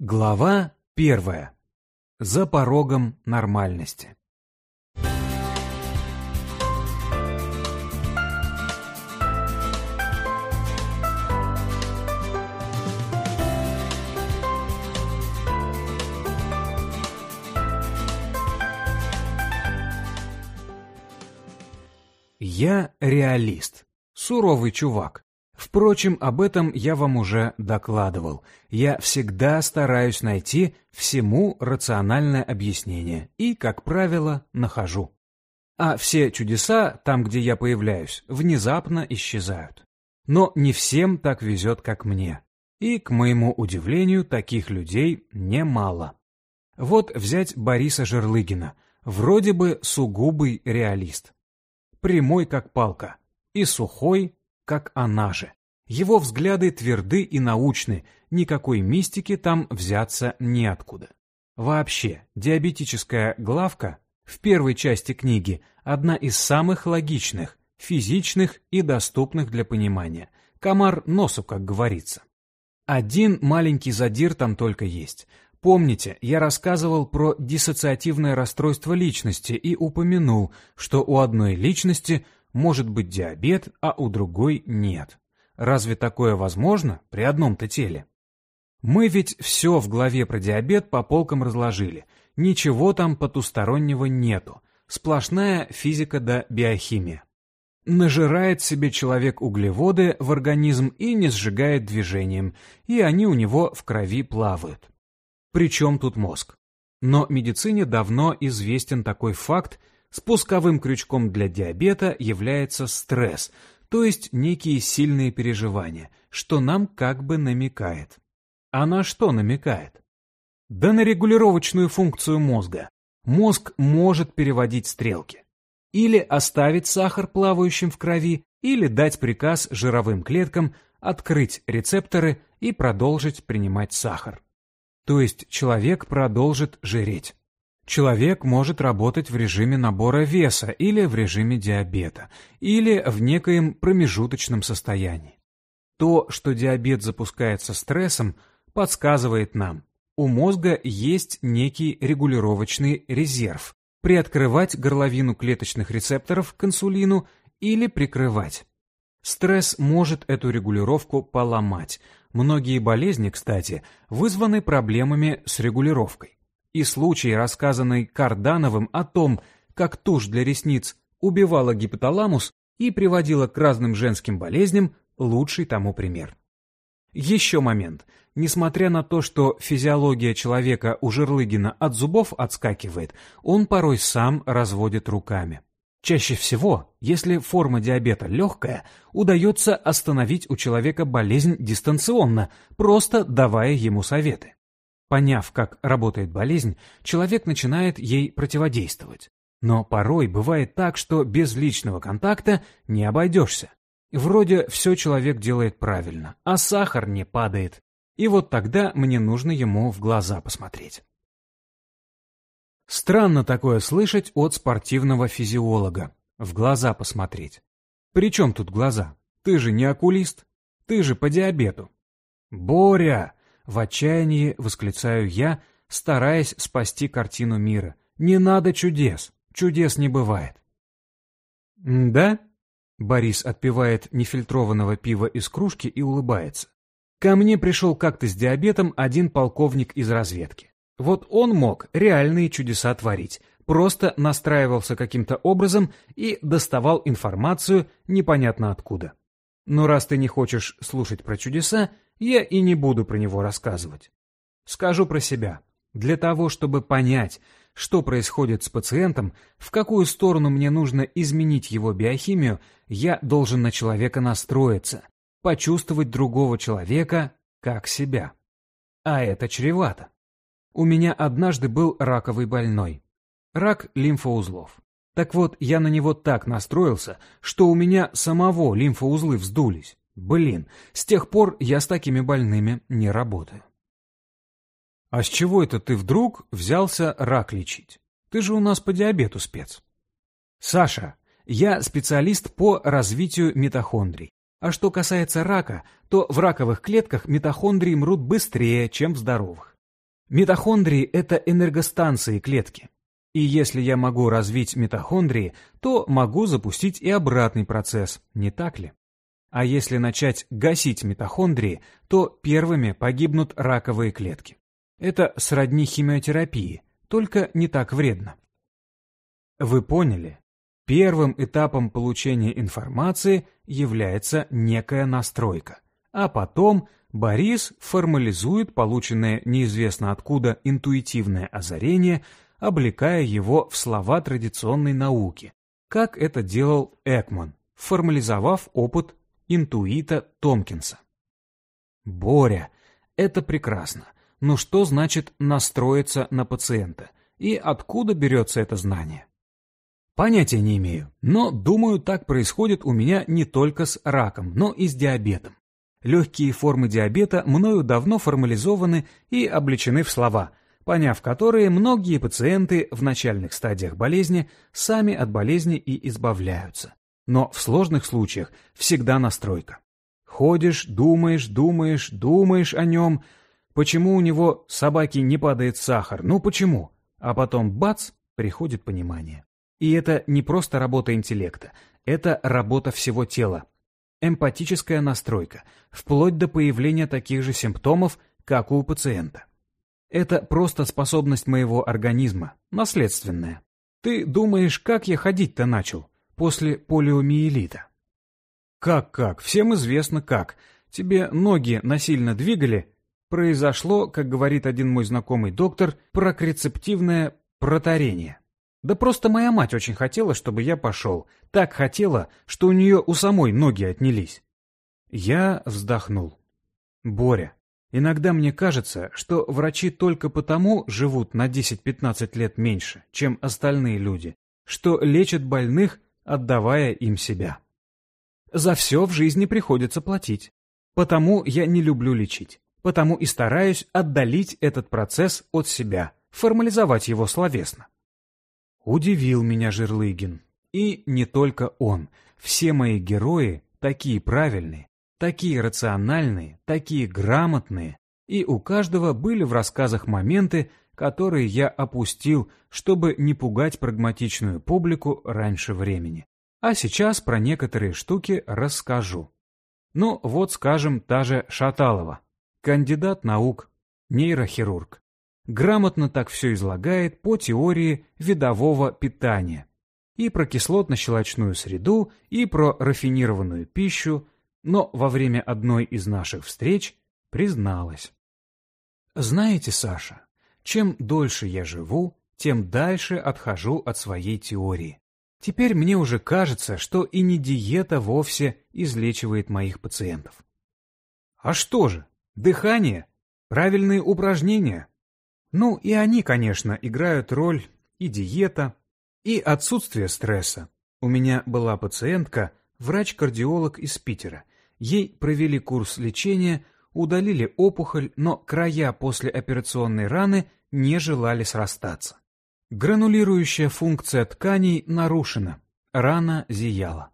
Глава первая. За порогом нормальности. Я реалист, суровый чувак. Впрочем, об этом я вам уже докладывал. Я всегда стараюсь найти всему рациональное объяснение и, как правило, нахожу. А все чудеса, там, где я появляюсь, внезапно исчезают. Но не всем так везет, как мне. И, к моему удивлению, таких людей немало. Вот взять Бориса Жерлыгина, вроде бы сугубый реалист. Прямой, как палка, и сухой, как она же. Его взгляды тверды и научны, никакой мистики там взяться неоткуда. Вообще, диабетическая главка в первой части книги одна из самых логичных, физичных и доступных для понимания. Комар носу, как говорится. Один маленький задир там только есть. Помните, я рассказывал про диссоциативное расстройство личности и упомянул, что у одной личности – может быть диабет, а у другой нет. Разве такое возможно при одном-то теле? Мы ведь все в главе про диабет по полкам разложили. Ничего там потустороннего нету. Сплошная физика да биохимия. Нажирает себе человек углеводы в организм и не сжигает движением, и они у него в крови плавают. Причем тут мозг? Но медицине давно известен такой факт, Спусковым крючком для диабета является стресс, то есть некие сильные переживания, что нам как бы намекает. А на что намекает? Да на регулировочную функцию мозга. Мозг может переводить стрелки. Или оставить сахар плавающим в крови, или дать приказ жировым клеткам открыть рецепторы и продолжить принимать сахар. То есть человек продолжит жиреть. Человек может работать в режиме набора веса или в режиме диабета, или в некоем промежуточном состоянии. То, что диабет запускается стрессом, подсказывает нам, у мозга есть некий регулировочный резерв, приоткрывать горловину клеточных рецепторов к инсулину или прикрывать. Стресс может эту регулировку поломать. Многие болезни, кстати, вызваны проблемами с регулировкой. И случай, рассказанный Кардановым о том, как тушь для ресниц убивала гипоталамус и приводила к разным женским болезням, лучший тому пример. Еще момент. Несмотря на то, что физиология человека у Жерлыгина от зубов отскакивает, он порой сам разводит руками. Чаще всего, если форма диабета легкая, удается остановить у человека болезнь дистанционно, просто давая ему советы. Поняв, как работает болезнь, человек начинает ей противодействовать. Но порой бывает так, что без личного контакта не обойдешься. Вроде все человек делает правильно, а сахар не падает. И вот тогда мне нужно ему в глаза посмотреть. Странно такое слышать от спортивного физиолога. В глаза посмотреть. При чем тут глаза? Ты же не окулист. Ты же по диабету. Боря, в отчаянии восклицаю я, стараясь спасти картину мира. Не надо чудес. Чудес не бывает. «Да?» Борис отпивает нефильтрованного пива из кружки и улыбается. «Ко мне пришел как-то с диабетом один полковник из разведки. Вот он мог реальные чудеса творить, просто настраивался каким-то образом и доставал информацию непонятно откуда. Но раз ты не хочешь слушать про чудеса, я и не буду про него рассказывать. Скажу про себя. Для того, чтобы понять, что происходит с пациентом, в какую сторону мне нужно изменить его биохимию, я должен на человека настроиться, почувствовать другого человека как себя. А это чревато. У меня однажды был раковый больной. Рак лимфоузлов. Так вот, я на него так настроился, что у меня самого лимфоузлы вздулись. Блин, с тех пор я с такими больными не работаю. А с чего это ты вдруг взялся рак лечить? Ты же у нас по диабету спец. Саша, я специалист по развитию митохондрий. А что касается рака, то в раковых клетках митохондрии мрут быстрее, чем в здоровых. Митохондрии – это энергостанции клетки. И если я могу развить митохондрии, то могу запустить и обратный процесс, не так ли? А если начать гасить митохондрии, то первыми погибнут раковые клетки. Это сродни химиотерапии, только не так вредно. Вы поняли? Первым этапом получения информации является некая настройка, а потом Борис формализует полученное неизвестно откуда интуитивное озарение, облекая его в слова традиционной науки, как это делал Экман, формализовав опыт интуита Томпкинса. Боря, это прекрасно. Но что значит настроиться на пациента? И откуда берется это знание? Понятия не имею, но думаю, так происходит у меня не только с раком, но и с диабетом. Легкие формы диабета мною давно формализованы и обличены в слова, поняв которые многие пациенты в начальных стадиях болезни сами от болезни и избавляются. Но в сложных случаях всегда настройка. Ходишь, думаешь, думаешь, думаешь о нем. Почему у него собаки не падает сахар? Ну почему? А потом бац, приходит понимание. И это не просто работа интеллекта, это работа всего тела. Эмпатическая настройка, вплоть до появления таких же симптомов, как у пациента. Это просто способность моего организма, наследственная. Ты думаешь, как я ходить-то начал? После полиомиелита. Как-как? Всем известно как. Тебе ноги насильно двигали. Произошло, как говорит один мой знакомый доктор, прокрецептивное протарение. Да просто моя мать очень хотела, чтобы я пошел. Так хотела, что у нее у самой ноги отнялись. Я вздохнул. Боря, иногда мне кажется, что врачи только потому живут на 10-15 лет меньше, чем остальные люди, что лечат больных отдавая им себя. За все в жизни приходится платить. Потому я не люблю лечить. Потому и стараюсь отдалить этот процесс от себя, формализовать его словесно. Удивил меня Жирлыгин. И не только он. Все мои герои такие правильные, такие рациональные, такие грамотные. И у каждого были в рассказах моменты, которые я опустил, чтобы не пугать прагматичную публику раньше времени. А сейчас про некоторые штуки расскажу. Ну, вот, скажем, та же Шаталова, кандидат наук, нейрохирург. Грамотно так все излагает по теории видового питания. И про кислотно-щелочную среду, и про рафинированную пищу, но во время одной из наших встреч призналась. Знаете, Саша, чем дольше я живу, тем дальше отхожу от своей теории. Теперь мне уже кажется, что и не диета вовсе излечивает моих пациентов. А что же? Дыхание? Правильные упражнения? Ну, и они, конечно, играют роль и диета, и отсутствие стресса. У меня была пациентка, врач-кардиолог из Питера. Ей провели курс лечения, удалили опухоль, но края после операционной раны не желали срастаться. Гранулирующая функция тканей нарушена, рана зияла.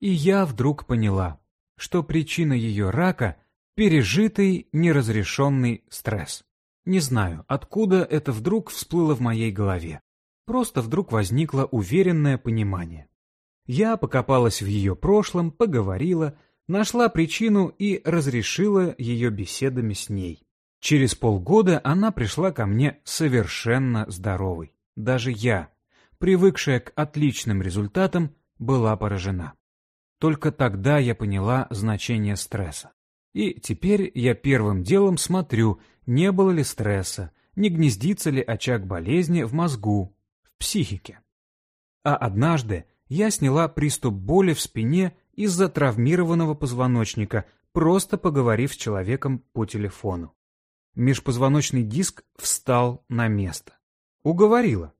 И я вдруг поняла, что причина ее рака – пережитый неразрешенный стресс. Не знаю, откуда это вдруг всплыло в моей голове. Просто вдруг возникло уверенное понимание. Я покопалась в ее прошлом, поговорила, нашла причину и разрешила ее беседами с ней. Через полгода она пришла ко мне совершенно здоровой. Даже я, привыкшая к отличным результатам, была поражена. Только тогда я поняла значение стресса. И теперь я первым делом смотрю, не было ли стресса, не гнездится ли очаг болезни в мозгу, в психике. А однажды я сняла приступ боли в спине из-за травмированного позвоночника, просто поговорив с человеком по телефону межпозвоночный диск встал на место. Уговорила.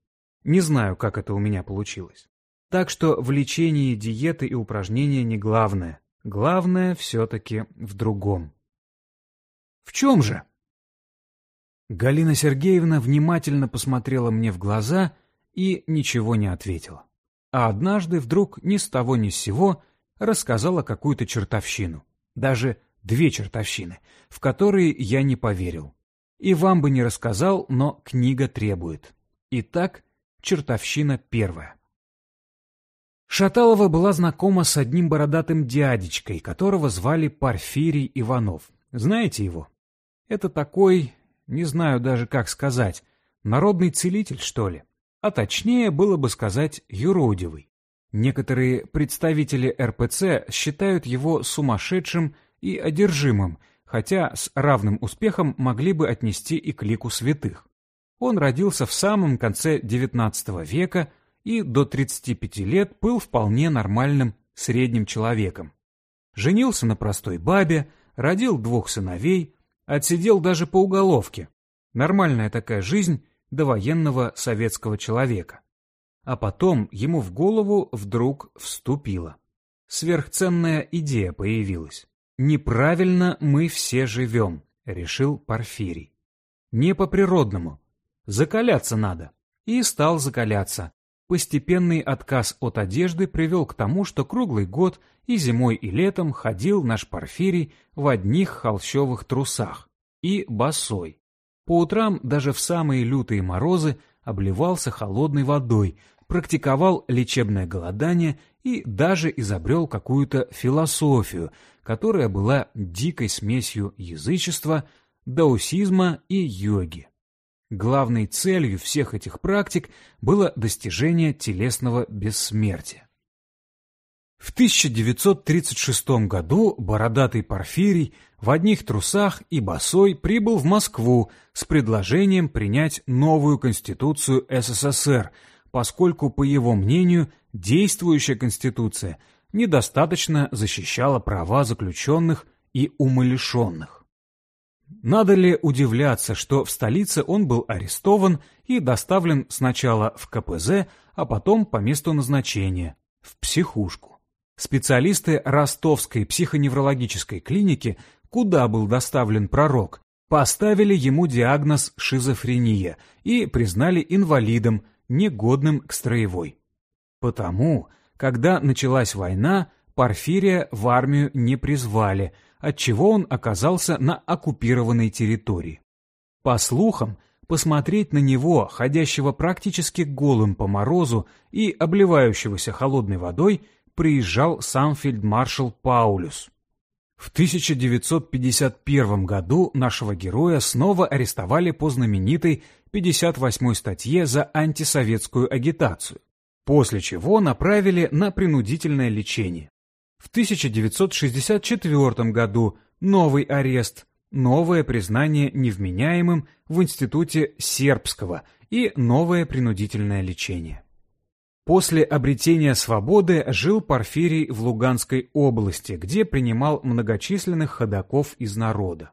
Не знаю, как это у меня получилось. Так что в лечении диеты и упражнения не главное. Главное все-таки в другом. В чем же? Галина Сергеевна внимательно посмотрела мне в глаза и ничего не ответила. А однажды вдруг ни с того ни с сего рассказала какую-то чертовщину. Даже две чертовщины, в которые я не поверил. И вам бы не рассказал, но книга требует. Итак, чертовщина первая. Шаталова была знакома с одним бородатым дядечкой, которого звали Порфирий Иванов. Знаете его? Это такой, не знаю даже как сказать, народный целитель, что ли. А точнее было бы сказать юродивый. Некоторые представители РПЦ считают его сумасшедшим и одержимым, хотя с равным успехом могли бы отнести и к лику святых. Он родился в самом конце XIX века и до 35 лет был вполне нормальным средним человеком. Женился на простой бабе, родил двух сыновей, отсидел даже по уголовке. Нормальная такая жизнь до военного советского человека. А потом ему в голову вдруг вступила. Сверхценная идея появилась. «Неправильно мы все живем», — решил Порфирий. «Не по-природному. Закаляться надо». И стал закаляться, Постепенный отказ от одежды привел к тому, что круглый год и зимой, и летом ходил наш Порфирий в одних холщовых трусах и босой. По утрам даже в самые лютые морозы обливался холодной водой, практиковал лечебное голодание и даже изобрел какую-то философию, которая была дикой смесью язычества, даосизма и йоги. Главной целью всех этих практик было достижение телесного бессмертия. В 1936 году бородатый Порфирий в одних трусах и босой прибыл в Москву с предложением принять новую Конституцию СССР, поскольку, по его мнению, действующая Конституция недостаточно защищала права заключенных и умалишенных. Надо ли удивляться, что в столице он был арестован и доставлен сначала в КПЗ, а потом по месту назначения – в психушку. Специалисты Ростовской психоневрологической клиники, куда был доставлен пророк, поставили ему диагноз шизофрения и признали инвалидом, негодным к строевой. Потому, когда началась война, Порфирия в армию не призвали – отчего он оказался на оккупированной территории. По слухам, посмотреть на него, ходящего практически голым по морозу и обливающегося холодной водой, приезжал сам фельдмаршал Паулюс. В 1951 году нашего героя снова арестовали по знаменитой 58 статье за антисоветскую агитацию, после чего направили на принудительное лечение. В 1964 году новый арест, новое признание невменяемым в Институте Сербского и новое принудительное лечение. После обретения свободы жил Порфирий в Луганской области, где принимал многочисленных ходаков из народа.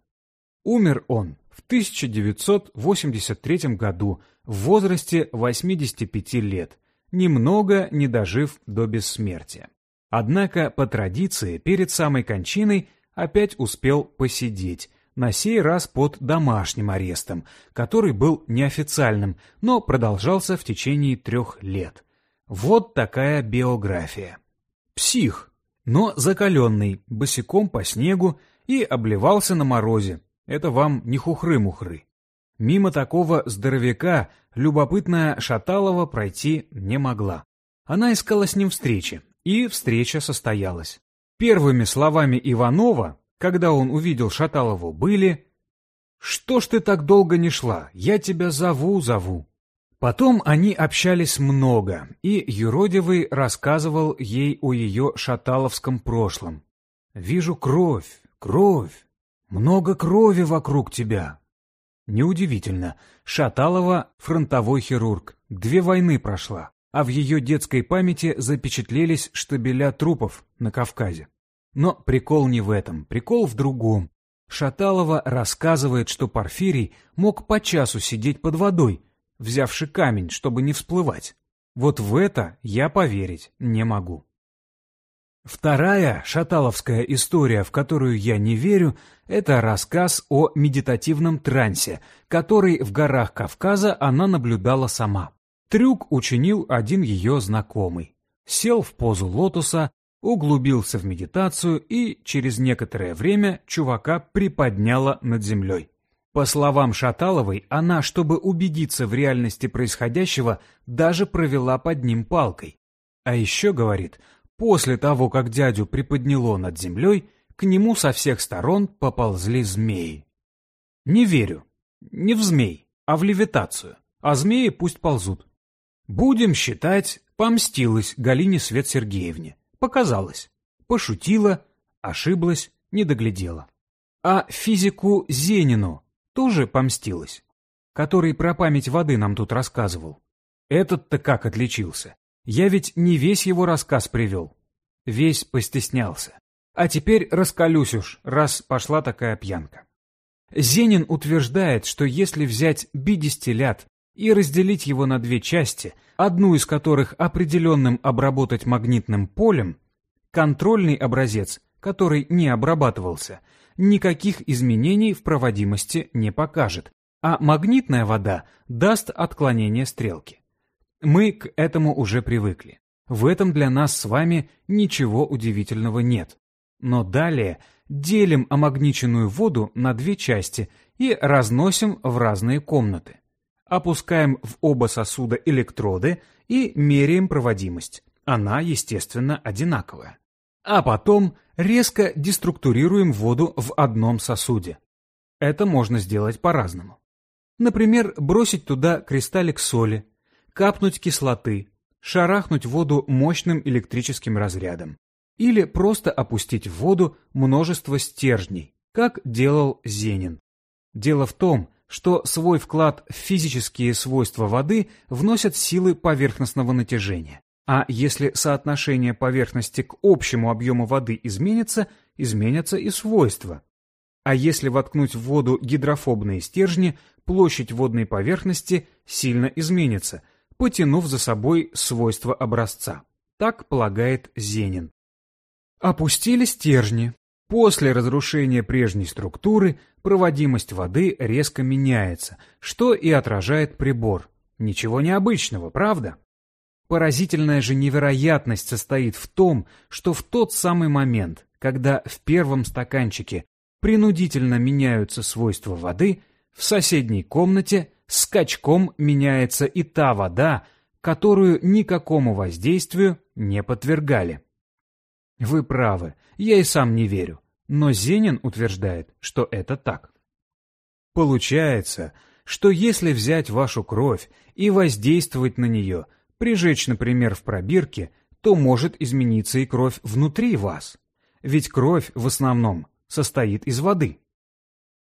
Умер он в 1983 году в возрасте 85 лет, немного не дожив до бессмертия. Однако, по традиции, перед самой кончиной опять успел посидеть, на сей раз под домашним арестом, который был неофициальным, но продолжался в течение трех лет. Вот такая биография. Псих, но закаленный, босиком по снегу и обливался на морозе. Это вам не хухры-мухры. Мимо такого здоровяка любопытная Шаталова пройти не могла. Она искала с ним встречи, и встреча состоялась. Первыми словами Иванова, когда он увидел Шаталову, были «Что ж ты так долго не шла? Я тебя зову, зову». Потом они общались много, и Юродивый рассказывал ей о ее шаталовском прошлом. «Вижу кровь, кровь, много крови вокруг тебя». Неудивительно, Шаталова — фронтовой хирург, две войны прошла а в ее детской памяти запечатлелись штабеля трупов на Кавказе. Но прикол не в этом, прикол в другом. Шаталова рассказывает, что Порфирий мог по часу сидеть под водой, взявши камень, чтобы не всплывать. Вот в это я поверить не могу. Вторая шаталовская история, в которую я не верю, это рассказ о медитативном трансе, который в горах Кавказа она наблюдала сама. Трюк учинил один ее знакомый. Сел в позу лотоса, углубился в медитацию и через некоторое время чувака приподняло над землей. По словам Шаталовой, она, чтобы убедиться в реальности происходящего, даже провела под ним палкой. А еще, говорит, после того, как дядю приподняло над землей, к нему со всех сторон поползли змеи. Не верю. Не в змей, а в левитацию. А змеи пусть ползут. Будем считать, помстилась Галине Свет Сергеевне. Показалось. Пошутила, ошиблась, не доглядела. А физику Зенину тоже помстилась, который про память воды нам тут рассказывал. Этот-то как отличился? Я ведь не весь его рассказ привел. Весь постеснялся. А теперь раскалюсь уж, раз пошла такая пьянка. Зенин утверждает, что если взять бидистилят и разделить его на две части, одну из которых определенным обработать магнитным полем, контрольный образец, который не обрабатывался, никаких изменений в проводимости не покажет, а магнитная вода даст отклонение стрелки. Мы к этому уже привыкли. В этом для нас с вами ничего удивительного нет. Но далее делим омагниченную воду на две части и разносим в разные комнаты. Опускаем в оба сосуда электроды и меряем проводимость. Она, естественно, одинаковая. А потом резко деструктурируем воду в одном сосуде. Это можно сделать по-разному. Например, бросить туда кристаллик соли, капнуть кислоты, шарахнуть воду мощным электрическим разрядом. Или просто опустить в воду множество стержней, как делал Зенин. Дело в том, что свой вклад в физические свойства воды вносят силы поверхностного натяжения. А если соотношение поверхности к общему объему воды изменится, изменятся и свойства. А если воткнуть в воду гидрофобные стержни, площадь водной поверхности сильно изменится – потянув за собой свойства образца. Так полагает Зенин. Опустили стержни. После разрушения прежней структуры проводимость воды резко меняется, что и отражает прибор. Ничего необычного, правда? Поразительная же невероятность состоит в том, что в тот самый момент, когда в первом стаканчике принудительно меняются свойства воды, в соседней комнате скачком меняется и та вода, которую никакому воздействию не подвергали. Вы правы, я и сам не верю, но Зенин утверждает, что это так. Получается, что если взять вашу кровь и воздействовать на нее, прижечь, например, в пробирке, то может измениться и кровь внутри вас. Ведь кровь в основном состоит из воды.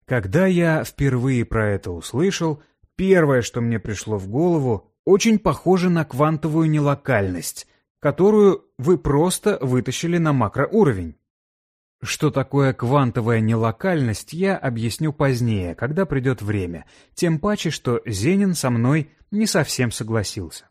Когда я впервые про это услышал, Первое, что мне пришло в голову, очень похоже на квантовую нелокальность, которую вы просто вытащили на макроуровень. Что такое квантовая нелокальность, я объясню позднее, когда придет время, тем паче, что Зенин со мной не совсем согласился.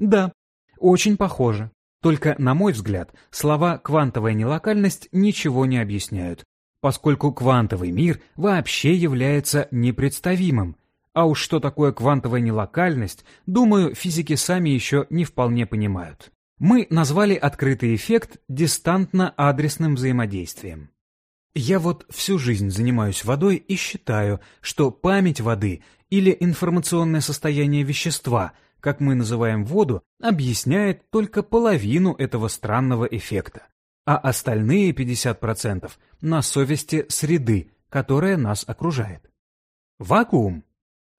Да, очень похоже. Только, на мой взгляд, слова «квантовая нелокальность» ничего не объясняют, поскольку квантовый мир вообще является непредставимым, а уж что такое квантовая нелокальность, думаю, физики сами еще не вполне понимают. Мы назвали открытый эффект дистантно-адресным взаимодействием. Я вот всю жизнь занимаюсь водой и считаю, что память воды или информационное состояние вещества, как мы называем воду, объясняет только половину этого странного эффекта. А остальные 50% на совести среды, которая нас окружает. Вакуум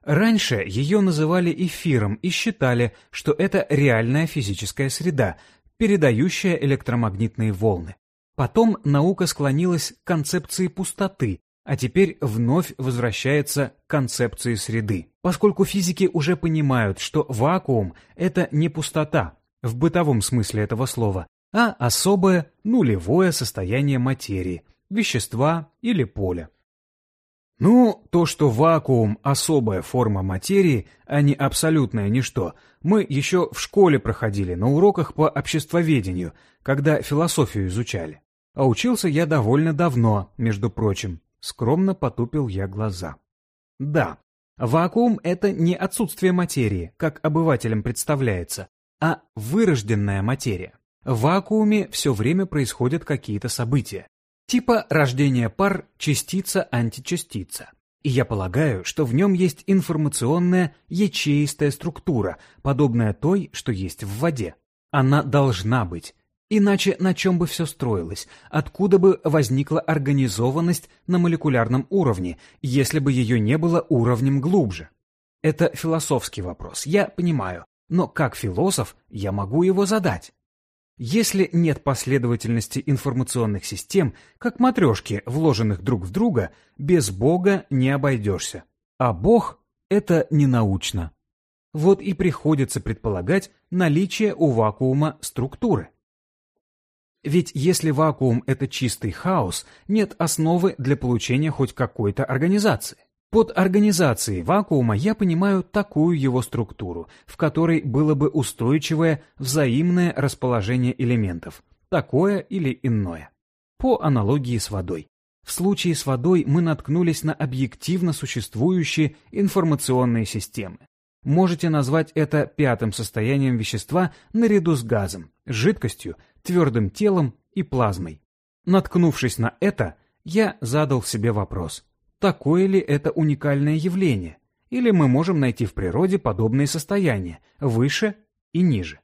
Раньше ее называли эфиром и считали, что это реальная физическая среда, передающая электромагнитные волны. Потом наука склонилась к концепции пустоты, а теперь вновь возвращается к концепции среды, поскольку физики уже понимают, что вакуум — это не пустота, в бытовом смысле этого слова, а особое нулевое состояние материи, вещества или поля. Ну, то, что вакуум – особая форма материи, а не абсолютное ничто, мы еще в школе проходили на уроках по обществоведению, когда философию изучали. А учился я довольно давно, между прочим. Скромно потупил я глаза. Да, вакуум – это не отсутствие материи, как обывателям представляется, а вырожденная материя. В вакууме все время происходят какие-то события. Типа рождения пар частица-античастица. И я полагаю, что в нем есть информационная ячеистая структура, подобная той, что есть в воде. Она должна быть. Иначе на чем бы все строилось? Откуда бы возникла организованность на молекулярном уровне, если бы ее не было уровнем глубже? Это философский вопрос, я понимаю, но как философ я могу его задать. Если нет последовательности информационных систем, как матрешки, вложенных друг в друга, без Бога не обойдешься. А Бог — это ненаучно. Вот и приходится предполагать наличие у вакуума структуры. Ведь если вакуум — это чистый хаос, нет основы для получения хоть какой-то организации. Под организацией вакуума я понимаю такую его структуру, в которой было бы устойчивое взаимное расположение элементов, такое или иное. По аналогии с водой. В случае с водой мы наткнулись на объективно существующие информационные системы. Можете назвать это пятым состоянием вещества наряду с газом, жидкостью, твердым телом и плазмой. Наткнувшись на это, я задал себе вопрос – такое ли это уникальное явление, или мы можем найти в природе подобные состояния, выше и ниже.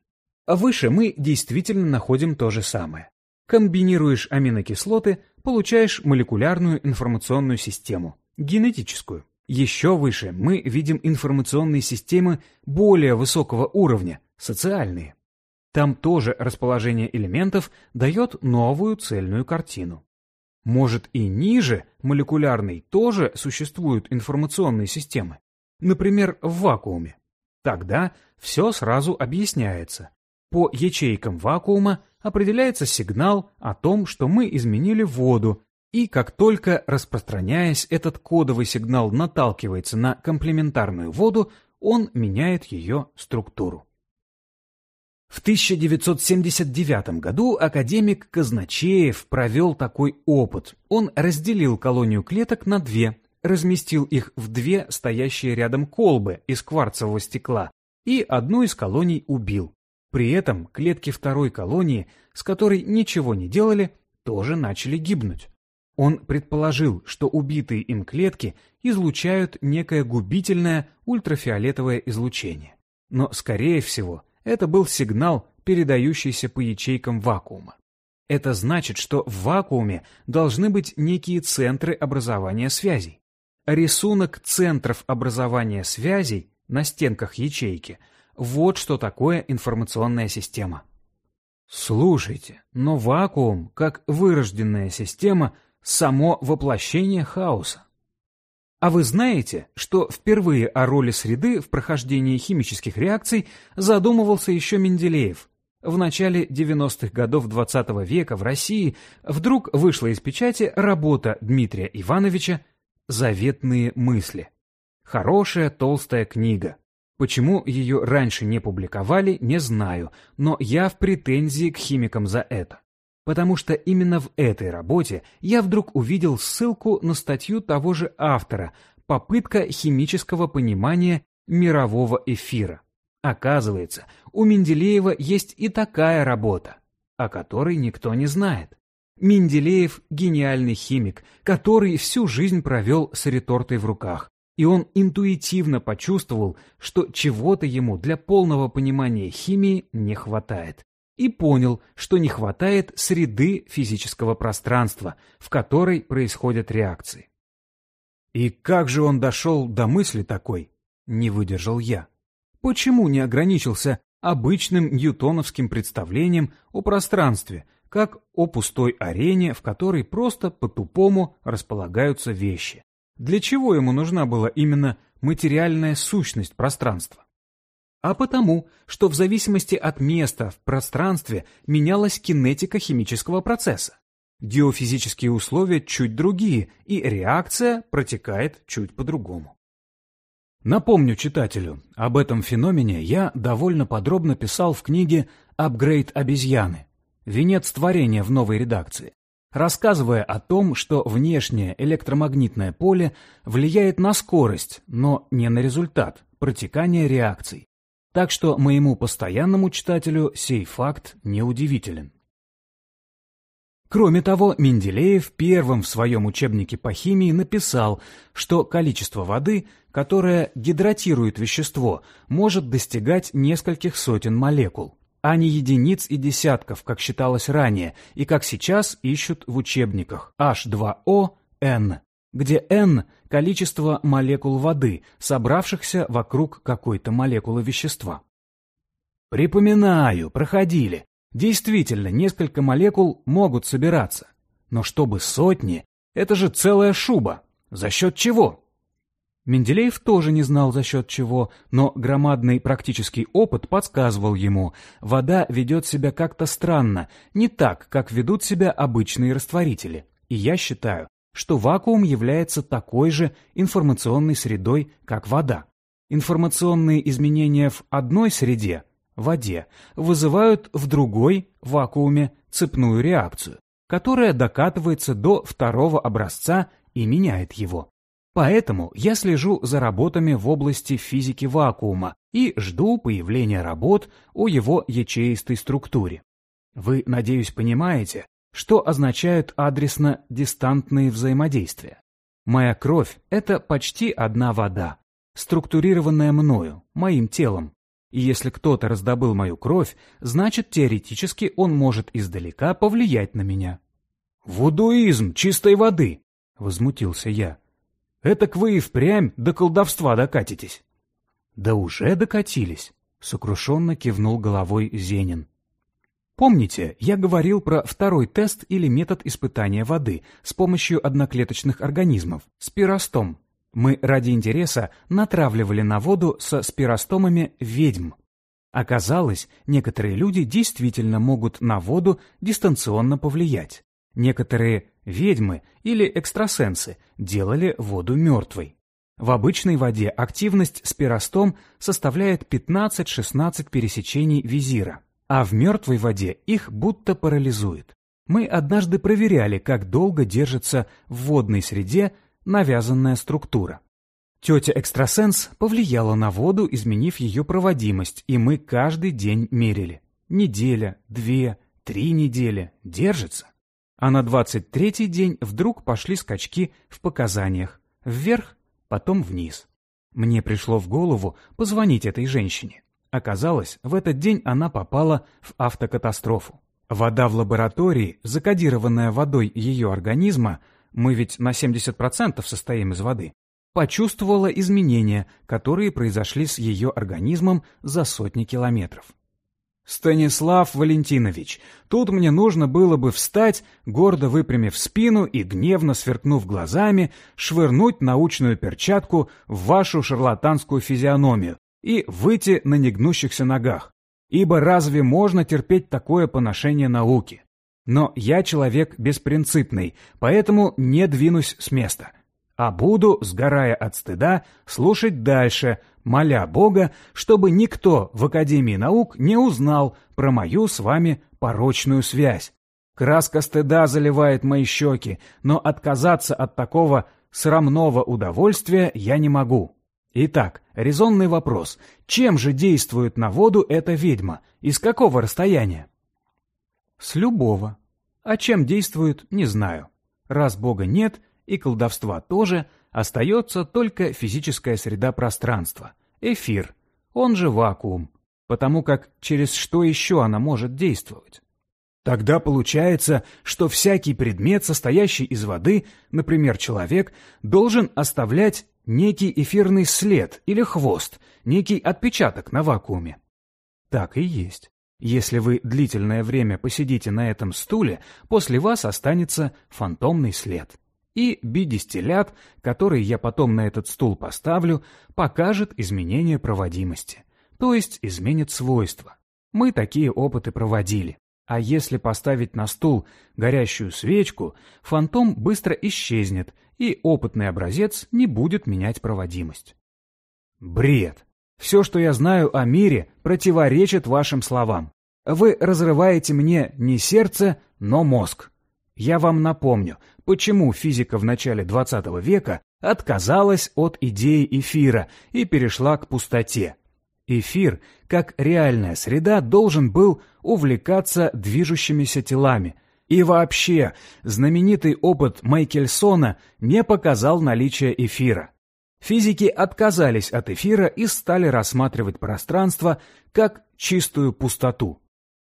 А выше мы действительно находим то же самое. Комбинируешь аминокислоты, получаешь молекулярную информационную систему, генетическую. Еще выше мы видим информационные системы более высокого уровня, социальные. Там тоже расположение элементов дает новую цельную картину. Может и ниже молекулярной тоже существуют информационные системы, например, в вакууме. Тогда все сразу объясняется. По ячейкам вакуума определяется сигнал о том, что мы изменили воду, и как только, распространяясь, этот кодовый сигнал наталкивается на комплементарную воду, он меняет ее структуру. В 1979 году академик Казначеев провел такой опыт. Он разделил колонию клеток на две, разместил их в две стоящие рядом колбы из кварцевого стекла и одну из колоний убил. При этом клетки второй колонии, с которой ничего не делали, тоже начали гибнуть. Он предположил, что убитые им клетки излучают некое губительное ультрафиолетовое излучение. Но, скорее всего, это был сигнал, передающийся по ячейкам вакуума. Это значит, что в вакууме должны быть некие центры образования связей. Рисунок центров образования связей на стенках ячейки – вот что такое информационная система. Слушайте, но вакуум, как вырожденная система, само воплощение хаоса. А вы знаете, что впервые о роли среды в прохождении химических реакций задумывался еще Менделеев? В начале 90-х годов XX -го века в России вдруг вышла из печати работа Дмитрия Ивановича «Заветные мысли». Хорошая толстая книга. Почему ее раньше не публиковали, не знаю, но я в претензии к химикам за это потому что именно в этой работе я вдруг увидел ссылку на статью того же автора «Попытка химического понимания мирового эфира». Оказывается, у Менделеева есть и такая работа, о которой никто не знает. Менделеев – гениальный химик, который всю жизнь провел с ретортой в руках, и он интуитивно почувствовал, что чего-то ему для полного понимания химии не хватает и понял, что не хватает среды физического пространства, в которой происходят реакции. И как же он дошел до мысли такой? Не выдержал я. Почему не ограничился обычным ньютоновским представлением о пространстве, как о пустой арене, в которой просто по-тупому располагаются вещи? Для чего ему нужна была именно материальная сущность пространства? А потому, что в зависимости от места в пространстве менялась кинетика химического процесса. Геофизические условия чуть другие, и реакция протекает чуть по-другому. Напомню читателю, об этом феномене я довольно подробно писал в книге «Апгрейд обезьяны. Венец творения в новой редакции», рассказывая о том, что внешнее электромагнитное поле влияет на скорость, но не на результат протекания реакций, так что моему постоянному читателю сей факт неудивителен. Кроме того, Менделеев первым в своем учебнике по химии написал, что количество воды, которое гидратирует вещество, может достигать нескольких сотен молекул, а не единиц и десятков, как считалось ранее, и как сейчас ищут в учебниках H2O, N, где N – количество молекул воды, собравшихся вокруг какой-то молекулы вещества. Припоминаю, проходили. Действительно, несколько молекул могут собираться. Но чтобы сотни, это же целая шуба. За счет чего? Менделеев тоже не знал за счет чего, но громадный практический опыт подсказывал ему, вода ведет себя как-то странно, не так, как ведут себя обычные растворители. И я считаю, что вакуум является такой же информационной средой, как вода. Информационные изменения в одной среде воде, вызывают в другой, вакууме, цепную реакцию, которая докатывается до второго образца и меняет его. Поэтому я слежу за работами в области физики вакуума и жду появления работ о его ячеистой структуре. Вы, надеюсь, понимаете, что означают адресно-дистантные взаимодействия. Моя кровь – это почти одна вода, структурированная мною, моим телом, и если кто-то раздобыл мою кровь, значит, теоретически он может издалека повлиять на меня. «Вудуизм чистой воды!» — возмутился я. «Этак вы и впрямь до колдовства докатитесь». «Да уже докатились», — сокрушенно кивнул головой Зенин. Помните, я говорил про второй тест или метод испытания воды с помощью одноклеточных организмов, спиростом. Мы ради интереса натравливали на воду со спиростомами ведьм. Оказалось, некоторые люди действительно могут на воду дистанционно повлиять. Некоторые ведьмы или экстрасенсы делали воду мертвой. В обычной воде активность спиростом составляет 15-16 пересечений визира, а в мертвой воде их будто парализует. Мы однажды проверяли, как долго держится в водной среде навязанная структура. Тетя-экстрасенс повлияла на воду, изменив ее проводимость, и мы каждый день мерили. Неделя, две, три недели. Держится. А на двадцать третий день вдруг пошли скачки в показаниях. Вверх, потом вниз. Мне пришло в голову позвонить этой женщине. Оказалось, в этот день она попала в автокатастрофу. Вода в лаборатории, закодированная водой ее организма, мы ведь на 70% состоим из воды, почувствовала изменения, которые произошли с ее организмом за сотни километров. «Станислав Валентинович, тут мне нужно было бы встать, гордо выпрямив спину и гневно сверкнув глазами, швырнуть научную перчатку в вашу шарлатанскую физиономию и выйти на негнущихся ногах. Ибо разве можно терпеть такое поношение науки? Но я человек беспринципный, поэтому не двинусь с места. А буду, сгорая от стыда, слушать дальше, моля Бога, чтобы никто в Академии наук не узнал про мою с вами порочную связь. Краска стыда заливает мои щеки, но отказаться от такого срамного удовольствия я не могу. Итак, резонный вопрос. Чем же действует на воду эта ведьма? Из какого расстояния? С любого. А чем действует, не знаю. Раз Бога нет и колдовства тоже, остается только физическая среда пространства, эфир, он же вакуум, потому как через что еще она может действовать? Тогда получается, что всякий предмет, состоящий из воды, например, человек, должен оставлять некий эфирный след или хвост, некий отпечаток на вакууме. Так и есть. Если вы длительное время посидите на этом стуле, после вас останется фантомный след. И бидистилят, который я потом на этот стул поставлю, покажет изменение проводимости, то есть изменит свойства. Мы такие опыты проводили. А если поставить на стул горящую свечку, фантом быстро исчезнет, и опытный образец не будет менять проводимость. Бред! Все, что я знаю о мире, противоречит вашим словам. Вы разрываете мне не сердце, но мозг. Я вам напомню, почему физика в начале XX века отказалась от идеи эфира и перешла к пустоте. Эфир, как реальная среда, должен был увлекаться движущимися телами, И вообще, знаменитый опыт Майкельсона не показал наличие эфира. Физики отказались от эфира и стали рассматривать пространство как чистую пустоту.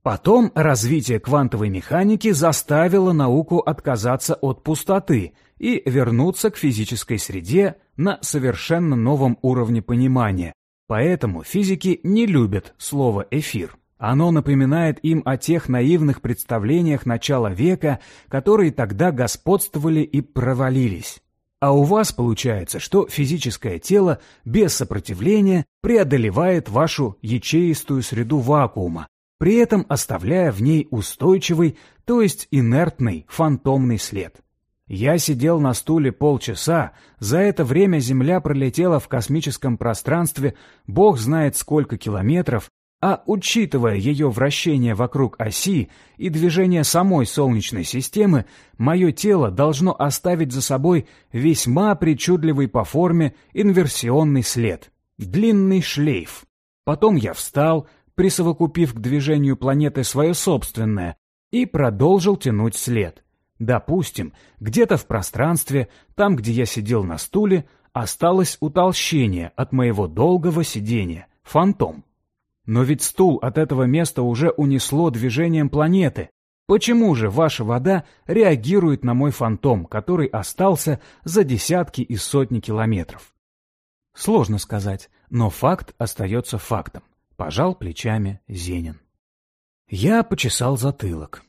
Потом развитие квантовой механики заставило науку отказаться от пустоты и вернуться к физической среде на совершенно новом уровне понимания. Поэтому физики не любят слово «эфир». Оно напоминает им о тех наивных представлениях начала века, которые тогда господствовали и провалились. А у вас получается, что физическое тело без сопротивления преодолевает вашу ячеистую среду вакуума, при этом оставляя в ней устойчивый, то есть инертный, фантомный след. Я сидел на стуле полчаса, за это время Земля пролетела в космическом пространстве бог знает сколько километров, а учитывая ее вращение вокруг оси и движение самой Солнечной системы, мое тело должно оставить за собой весьма причудливый по форме инверсионный след — длинный шлейф. Потом я встал, присовокупив к движению планеты свое собственное, и продолжил тянуть след. Допустим, где-то в пространстве, там, где я сидел на стуле, осталось утолщение от моего долгого сидения, фантом. Но ведь стул от этого места уже унесло движением планеты. Почему же ваша вода реагирует на мой фантом, который остался за десятки и сотни километров? Сложно сказать, но факт остается фактом. Пожал плечами Зенин. Я почесал затылок.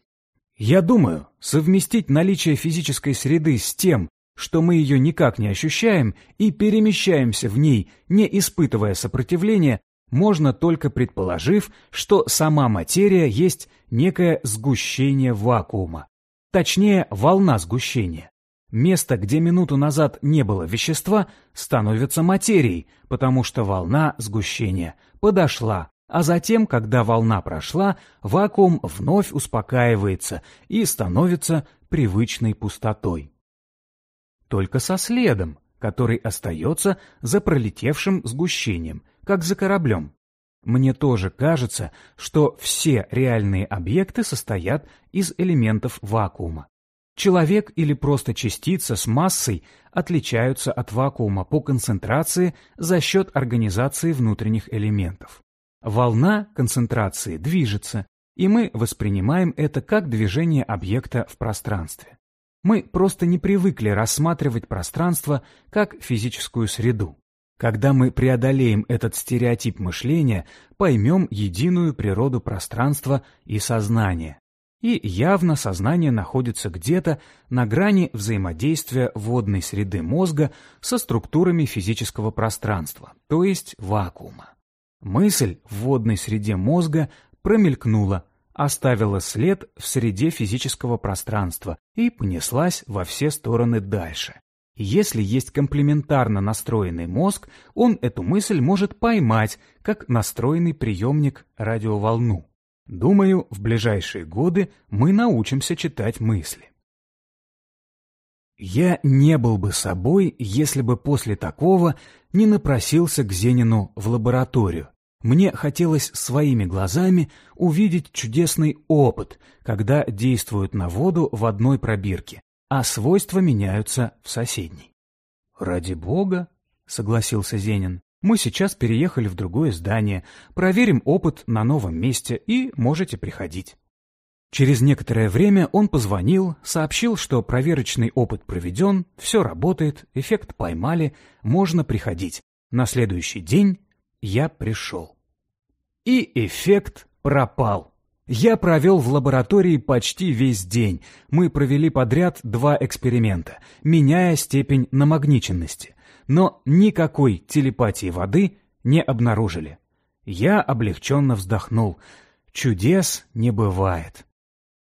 Я думаю, совместить наличие физической среды с тем, что мы ее никак не ощущаем и перемещаемся в ней, не испытывая сопротивления, можно только предположив, что сама материя есть некое сгущение вакуума. Точнее, волна сгущения. Место, где минуту назад не было вещества, становится материей, потому что волна сгущения подошла, а затем, когда волна прошла, вакуум вновь успокаивается и становится привычной пустотой. Только со следом, который остается за пролетевшим сгущением, как за кораблем. Мне тоже кажется, что все реальные объекты состоят из элементов вакуума. Человек или просто частица с массой отличаются от вакуума по концентрации за счет организации внутренних элементов. Волна концентрации движется, и мы воспринимаем это как движение объекта в пространстве. Мы просто не привыкли рассматривать пространство как физическую среду. Когда мы преодолеем этот стереотип мышления, поймем единую природу пространства и сознания. И явно сознание находится где-то на грани взаимодействия водной среды мозга со структурами физического пространства, то есть вакуума. Мысль в водной среде мозга промелькнула, оставила след в среде физического пространства и понеслась во все стороны дальше. Если есть комплементарно настроенный мозг, он эту мысль может поймать, как настроенный приемник радиоволну. Думаю, в ближайшие годы мы научимся читать мысли. Я не был бы собой, если бы после такого не напросился к Зенину в лабораторию. Мне хотелось своими глазами увидеть чудесный опыт, когда действуют на воду в одной пробирке, а свойства меняются в соседней. «Ради бога», — согласился Зенин, — «мы сейчас переехали в другое здание, проверим опыт на новом месте и можете приходить». Через некоторое время он позвонил, сообщил, что проверочный опыт проведен, все работает, эффект поймали, можно приходить. На следующий день я пришел. И эффект пропал. Я провел в лаборатории почти весь день. Мы провели подряд два эксперимента, меняя степень намагниченности. Но никакой телепатии воды не обнаружили. Я облегченно вздохнул. Чудес не бывает.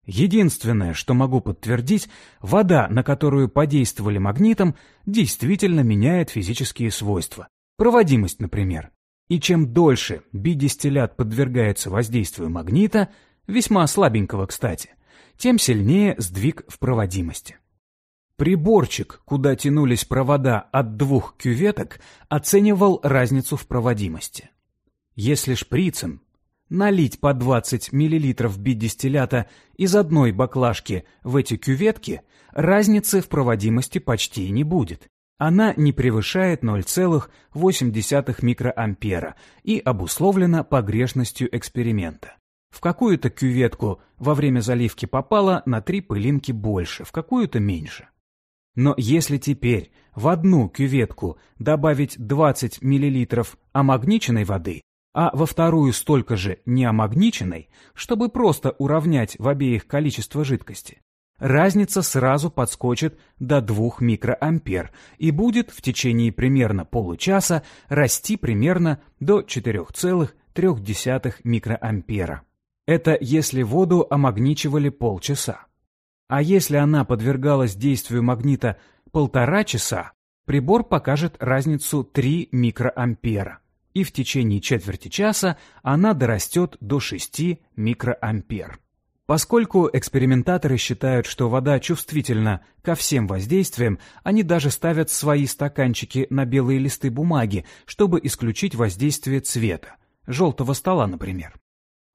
Единственное, что могу подтвердить, вода, на которую подействовали магнитом, действительно меняет физические свойства. Проводимость, например. И чем дольше бидистиллят подвергается воздействию магнита, весьма слабенького, кстати, тем сильнее сдвиг в проводимости. Приборчик, куда тянулись провода от двух кюветок, оценивал разницу в проводимости. Если шприцем, налить по 20 мл биддистиллята из одной баклажки в эти кюветки, разницы в проводимости почти не будет. Она не превышает 0,8 микроампера и обусловлена погрешностью эксперимента. В какую-то кюветку во время заливки попало на три пылинки больше, в какую-то меньше. Но если теперь в одну кюветку добавить 20 мл амагниченной воды, а во вторую столько же неамагниченной, чтобы просто уравнять в обеих количество жидкости, разница сразу подскочит до 2 микроампер и будет в течение примерно получаса расти примерно до 4,3 микроампера. Это если воду амагничивали полчаса. А если она подвергалась действию магнита полтора часа, прибор покажет разницу 3 микроампера, и в течение четверти часа она дорастет до 6 микроампер. Поскольку экспериментаторы считают, что вода чувствительна ко всем воздействиям, они даже ставят свои стаканчики на белые листы бумаги, чтобы исключить воздействие цвета, желтого стола, например.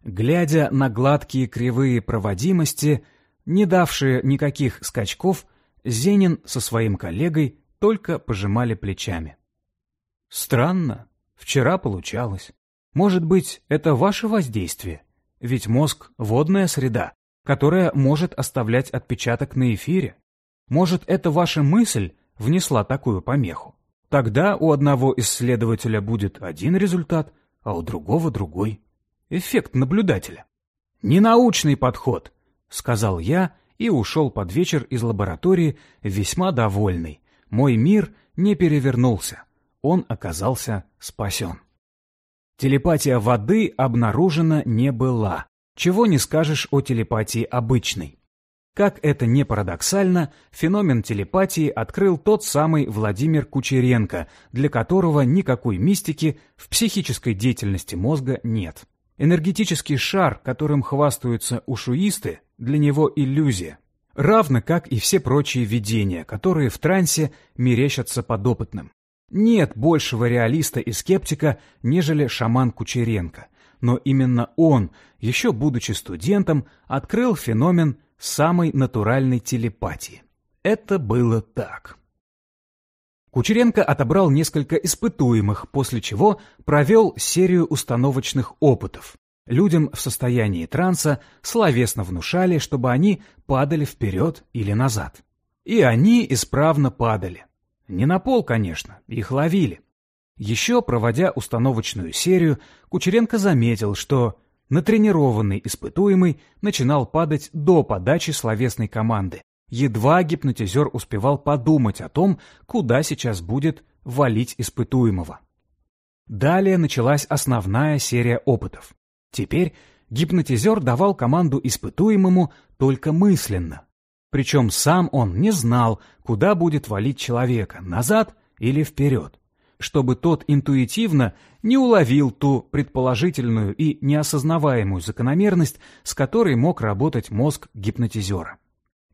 Глядя на гладкие кривые проводимости, не давшие никаких скачков, Зенин со своим коллегой только пожимали плечами. Странно, вчера получалось. Может быть, это ваше воздействие? Ведь мозг — водная среда, которая может оставлять отпечаток на эфире. Может, это ваша мысль внесла такую помеху? Тогда у одного исследователя будет один результат, а у другого другой эффект наблюдателя. «Ненаучный подход», — сказал я и ушел под вечер из лаборатории весьма довольный. Мой мир не перевернулся. Он оказался спасен. Телепатия воды обнаружена не была. Чего не скажешь о телепатии обычной. Как это не парадоксально, феномен телепатии открыл тот самый Владимир Кучеренко, для которого никакой мистики в психической деятельности мозга нет. Энергетический шар, которым хвастаются ушуисты, для него иллюзия. Равно как и все прочие видения, которые в трансе мерещатся подопытным. Нет большего реалиста и скептика, нежели шаман Кучеренко. Но именно он, еще будучи студентом, открыл феномен самой натуральной телепатии. Это было так. Кучеренко отобрал несколько испытуемых, после чего провел серию установочных опытов. Людям в состоянии транса словесно внушали, чтобы они падали вперед или назад. И они исправно падали. Не на пол, конечно, их ловили. Еще проводя установочную серию, Кучеренко заметил, что натренированный испытуемый начинал падать до подачи словесной команды, Едва гипнотизер успевал подумать о том, куда сейчас будет валить испытуемого. Далее началась основная серия опытов. Теперь гипнотизер давал команду испытуемому только мысленно. Причем сам он не знал, куда будет валить человека, назад или вперед, чтобы тот интуитивно не уловил ту предположительную и неосознаваемую закономерность, с которой мог работать мозг гипнотизера.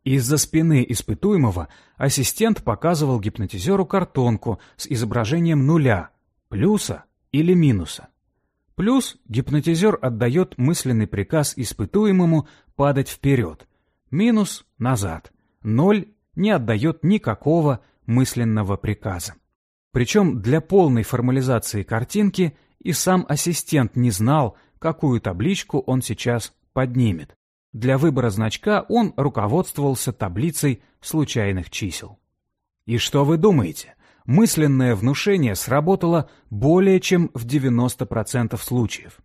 Из-за спины испытуемого ассистент показывал гипнотизеру картонку с изображением нуля, плюса или минуса. Плюс гипнотизер отдает мысленный приказ испытуемому падать вперед, минус — назад, ноль не отдает никакого мысленного приказа. Причем для полной формализации картинки и сам ассистент не знал, какую табличку он сейчас поднимет. Для выбора значка он руководствовался таблицей случайных чисел. И что вы думаете? Мысленное внушение сработало более чем в 90% случаев.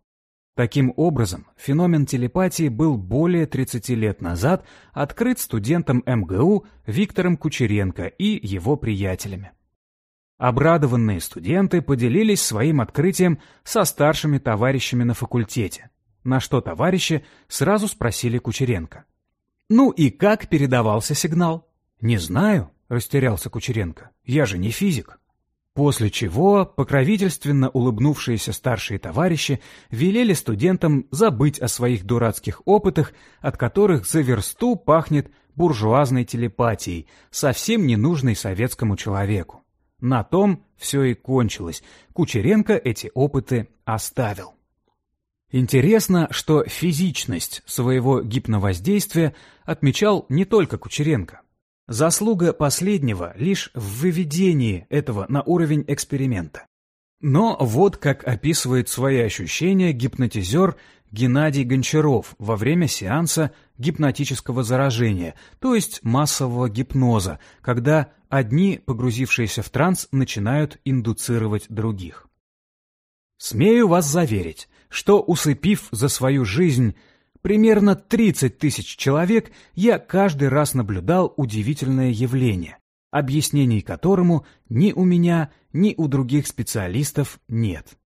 Таким образом, феномен телепатии был более 30 лет назад открыт студентом МГУ Виктором Кучеренко и его приятелями. Обрадованные студенты поделились своим открытием со старшими товарищами на факультете. На что товарищи сразу спросили Кучеренко. «Ну и как передавался сигнал?» «Не знаю», — растерялся Кучеренко. «Я же не физик». После чего покровительственно улыбнувшиеся старшие товарищи велели студентам забыть о своих дурацких опытах, от которых за версту пахнет буржуазной телепатией, совсем не нужной советскому человеку. На том все и кончилось. Кучеренко эти опыты оставил. Интересно, что физичность своего гипновоздействия отмечал не только Кучеренко. Заслуга последнего лишь в выведении этого на уровень эксперимента. Но вот как описывает свои ощущения гипнотизер Геннадий Гончаров во время сеанса гипнотического заражения, то есть массового гипноза, когда одни, погрузившиеся в транс, начинают индуцировать других. Смею вас заверить, что, усыпив за свою жизнь примерно 30 тысяч человек, я каждый раз наблюдал удивительное явление, объяснений которому ни у меня, ни у других специалистов нет.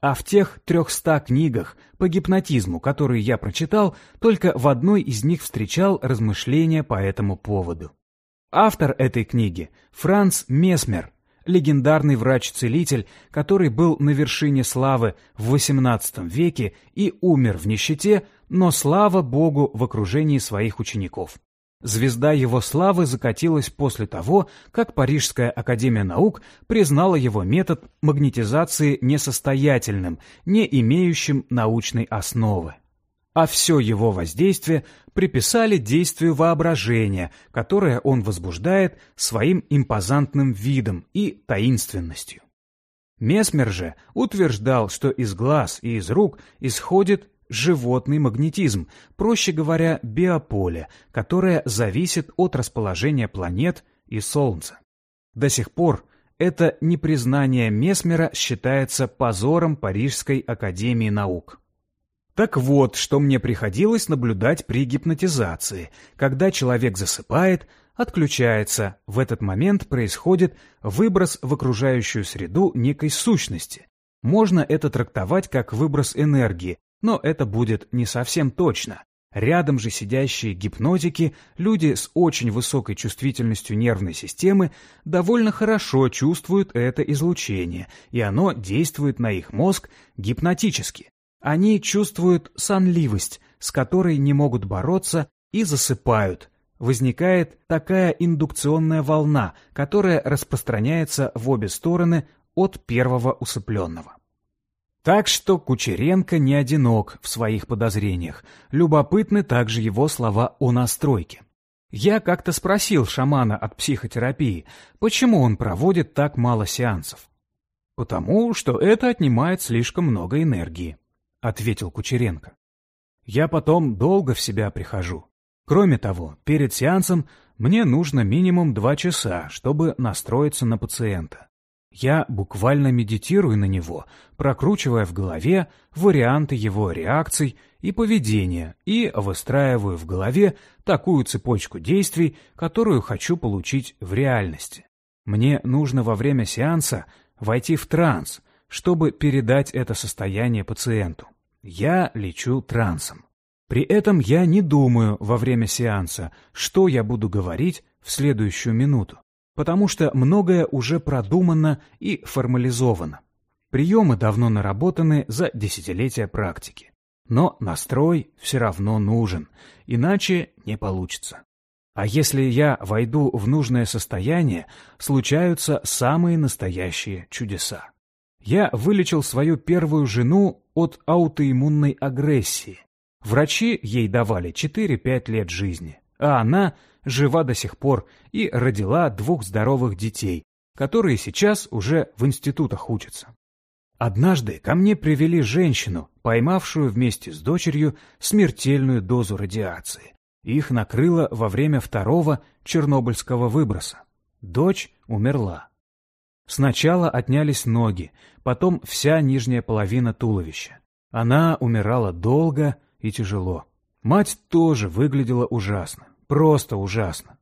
А в тех трехста книгах по гипнотизму, которые я прочитал, только в одной из них встречал размышления по этому поводу. Автор этой книги – Франц Месмер, легендарный врач-целитель, который был на вершине славы в XVIII веке и умер в нищете, но слава Богу в окружении своих учеников. Звезда его славы закатилась после того, как Парижская академия наук признала его метод магнетизации несостоятельным, не имеющим научной основы. А все его воздействие приписали действию воображения, которое он возбуждает своим импозантным видом и таинственностью. Месмер же утверждал, что из глаз и из рук исходит животный магнетизм, проще говоря, биополе, которое зависит от расположения планет и Солнца. До сих пор это непризнание Месмера считается позором Парижской академии наук. Так вот, что мне приходилось наблюдать при гипнотизации. Когда человек засыпает, отключается, в этот момент происходит выброс в окружающую среду некой сущности. Можно это трактовать как выброс энергии, но это будет не совсем точно. Рядом же сидящие гипнотики, люди с очень высокой чувствительностью нервной системы, довольно хорошо чувствуют это излучение, и оно действует на их мозг гипнотически. Они чувствуют сонливость, с которой не могут бороться, и засыпают. Возникает такая индукционная волна, которая распространяется в обе стороны от первого усыпленного. Так что Кучеренко не одинок в своих подозрениях. Любопытны также его слова о настройке. Я как-то спросил шамана от психотерапии, почему он проводит так мало сеансов. «Потому что это отнимает слишком много энергии», — ответил Кучеренко. «Я потом долго в себя прихожу. Кроме того, перед сеансом мне нужно минимум два часа, чтобы настроиться на пациента. Я буквально медитирую на него, прокручивая в голове варианты его реакций и поведения и выстраиваю в голове такую цепочку действий, которую хочу получить в реальности. Мне нужно во время сеанса войти в транс, чтобы передать это состояние пациенту. Я лечу трансом. При этом я не думаю во время сеанса, что я буду говорить в следующую минуту потому что многое уже продумано и формализовано. Приемы давно наработаны за десятилетия практики. Но настрой все равно нужен, иначе не получится. А если я войду в нужное состояние, случаются самые настоящие чудеса. Я вылечил свою первую жену от аутоиммунной агрессии. Врачи ей давали 4-5 лет жизни, а она жива до сих пор и родила двух здоровых детей, которые сейчас уже в институтах учатся. Однажды ко мне привели женщину, поймавшую вместе с дочерью смертельную дозу радиации. Их накрыло во время второго чернобыльского выброса. Дочь умерла. Сначала отнялись ноги, потом вся нижняя половина туловища. Она умирала долго и тяжело. Мать тоже выглядела ужасно. Просто ужасно.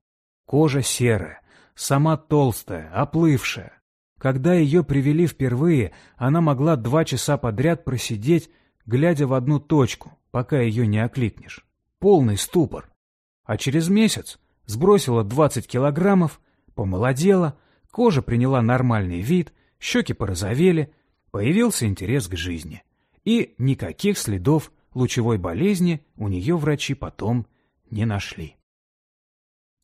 Кожа серая, сама толстая, оплывшая. Когда ее привели впервые, она могла два часа подряд просидеть, глядя в одну точку, пока ее не окликнешь. Полный ступор. А через месяц сбросила 20 килограммов, помолодела, кожа приняла нормальный вид, щеки порозовели, появился интерес к жизни. И никаких следов лучевой болезни у нее врачи потом не нашли.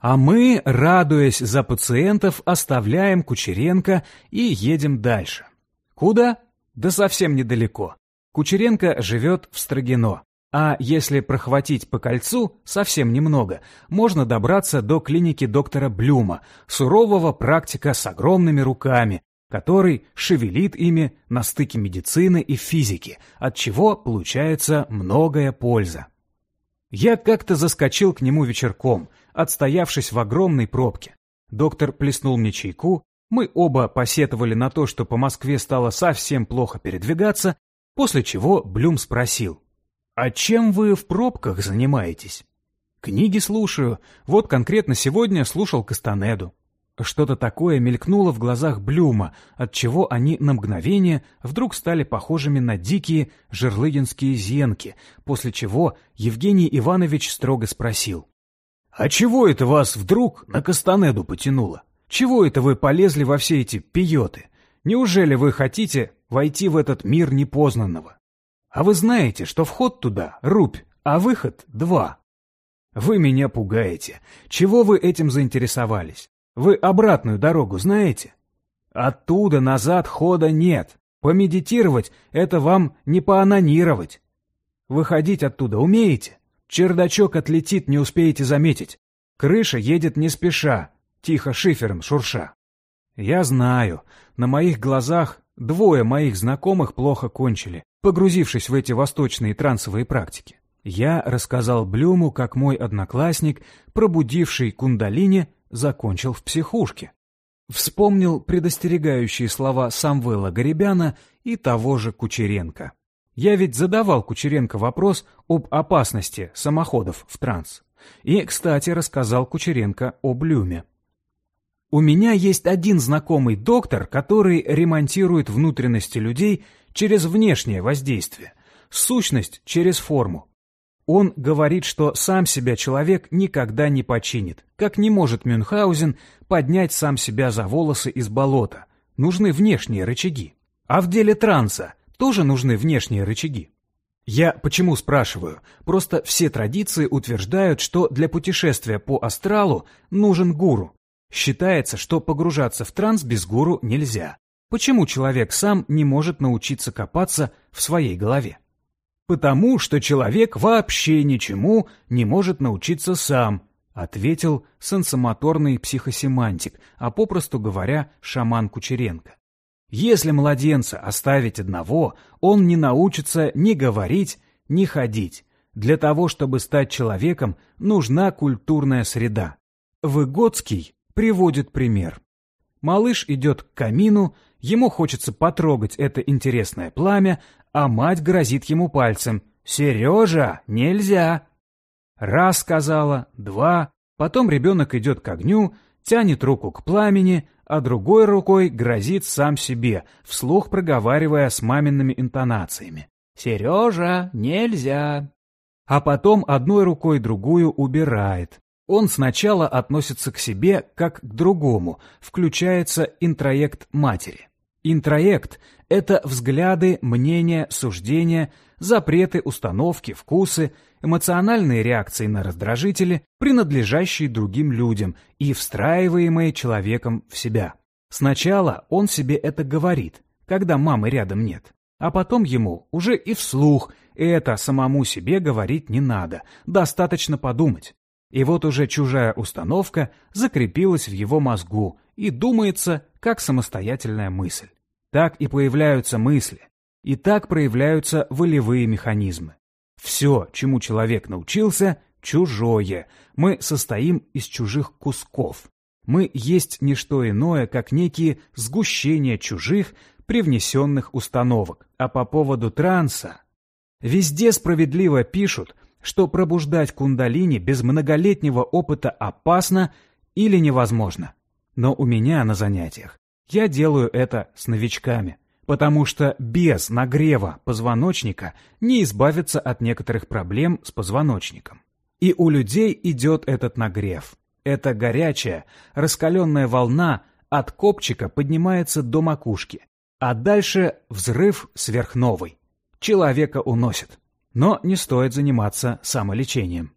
А мы, радуясь за пациентов, оставляем Кучеренко и едем дальше. Куда? Да совсем недалеко. Кучеренко живет в Строгино. А если прохватить по кольцу, совсем немного, можно добраться до клиники доктора Блюма, сурового практика с огромными руками, который шевелит ими на стыке медицины и физики, от чего получается многое польза. Я как-то заскочил к нему вечерком, отстоявшись в огромной пробке. Доктор плеснул мне чайку, мы оба посетовали на то, что по Москве стало совсем плохо передвигаться, после чего Блюм спросил, «А чем вы в пробках занимаетесь?» «Книги слушаю. Вот конкретно сегодня слушал Кастанеду». Что-то такое мелькнуло в глазах Блюма, отчего они на мгновение вдруг стали похожими на дикие жерлыгинские зенки, после чего Евгений Иванович строго спросил. «А чего это вас вдруг на Кастанеду потянуло? Чего это вы полезли во все эти пиоты? Неужели вы хотите войти в этот мир непознанного? А вы знаете, что вход туда — рубь, а выход — два. Вы меня пугаете. Чего вы этим заинтересовались? Вы обратную дорогу знаете? Оттуда назад хода нет. Помедитировать — это вам не поанонировать. Выходить оттуда умеете? Чердачок отлетит, не успеете заметить. Крыша едет не спеша, тихо шифером шурша. Я знаю, на моих глазах двое моих знакомых плохо кончили, погрузившись в эти восточные трансовые практики. Я рассказал Блюму, как мой одноклассник, пробудивший кундалини, закончил в психушке. Вспомнил предостерегающие слова Самвела Горебяна и того же Кучеренко. Я ведь задавал Кучеренко вопрос об опасности самоходов в транс. И, кстати, рассказал Кучеренко о Блюме. У меня есть один знакомый доктор, который ремонтирует внутренности людей через внешнее воздействие, сущность через форму. Он говорит, что сам себя человек никогда не починит, как не может Мюнхгаузен поднять сам себя за волосы из болота. Нужны внешние рычаги. А в деле транса тоже нужны внешние рычаги. Я почему спрашиваю? Просто все традиции утверждают, что для путешествия по астралу нужен гуру. Считается, что погружаться в транс без гуру нельзя. Почему человек сам не может научиться копаться в своей голове? «Потому что человек вообще ничему не может научиться сам», ответил сенсомоторный психосемантик, а попросту говоря, шаман Кучеренко. Если младенца оставить одного, он не научится ни говорить, ни ходить. Для того, чтобы стать человеком, нужна культурная среда. Выгодский приводит пример. Малыш идет к камину, ему хочется потрогать это интересное пламя, а мать грозит ему пальцем. «Сережа, нельзя!» Раз сказала, два, потом ребенок идет к огню, тянет руку к пламени, а другой рукой грозит сам себе, вслух проговаривая с мамиными интонациями. «Сережа, нельзя!» А потом одной рукой другую убирает. Он сначала относится к себе как к другому, включается интроект матери. Интроект — это взгляды, мнения, суждения, запреты, установки, вкусы, эмоциональные реакции на раздражители, принадлежащие другим людям и встраиваемые человеком в себя. Сначала он себе это говорит, когда мамы рядом нет, а потом ему уже и вслух это самому себе говорить не надо, достаточно подумать. И вот уже чужая установка закрепилась в его мозгу и думается как самостоятельная мысль. Так и появляются мысли, и так проявляются волевые механизмы. Все, чему человек научился, чужое. Мы состоим из чужих кусков. Мы есть не что иное, как некие сгущения чужих, привнесенных установок. А по поводу транса... Везде справедливо пишут, что пробуждать кундалини без многолетнего опыта опасно или невозможно. Но у меня на занятиях я делаю это с новичками, потому что без нагрева позвоночника не избавиться от некоторых проблем с позвоночником. И у людей идет этот нагрев. Эта горячая, раскаленная волна от копчика поднимается до макушки, а дальше взрыв сверхновый. Человека уносит. Но не стоит заниматься самолечением.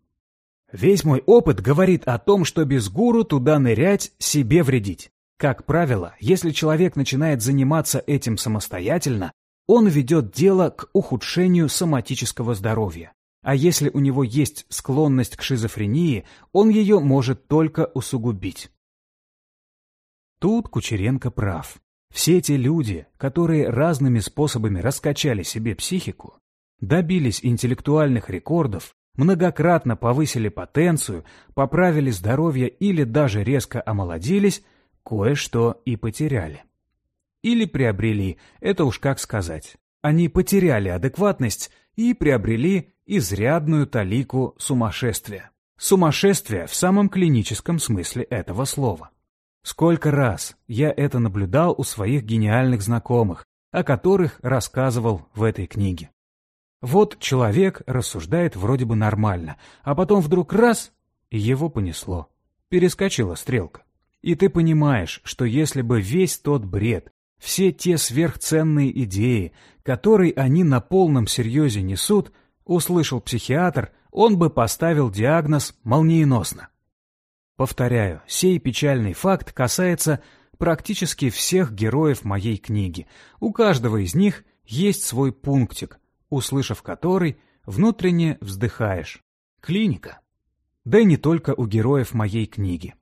Весь мой опыт говорит о том, что без гуру туда нырять себе вредить. Как правило, если человек начинает заниматься этим самостоятельно, он ведет дело к ухудшению соматического здоровья. А если у него есть склонность к шизофрении, он ее может только усугубить. Тут Кучеренко прав. Все те люди, которые разными способами раскачали себе психику, добились интеллектуальных рекордов, многократно повысили потенцию, поправили здоровье или даже резко омолодились, кое-что и потеряли. Или приобрели, это уж как сказать. Они потеряли адекватность и приобрели изрядную талику сумасшествия. Сумасшествие в самом клиническом смысле этого слова. Сколько раз я это наблюдал у своих гениальных знакомых, о которых рассказывал в этой книге. Вот человек рассуждает вроде бы нормально, а потом вдруг раз — его понесло. Перескочила стрелка. И ты понимаешь, что если бы весь тот бред, все те сверхценные идеи, которые они на полном серьезе несут, услышал психиатр, он бы поставил диагноз молниеносно. Повторяю, сей печальный факт касается практически всех героев моей книги. У каждого из них есть свой пунктик, услышав который, внутренне вздыхаешь. Клиника. Да и не только у героев моей книги.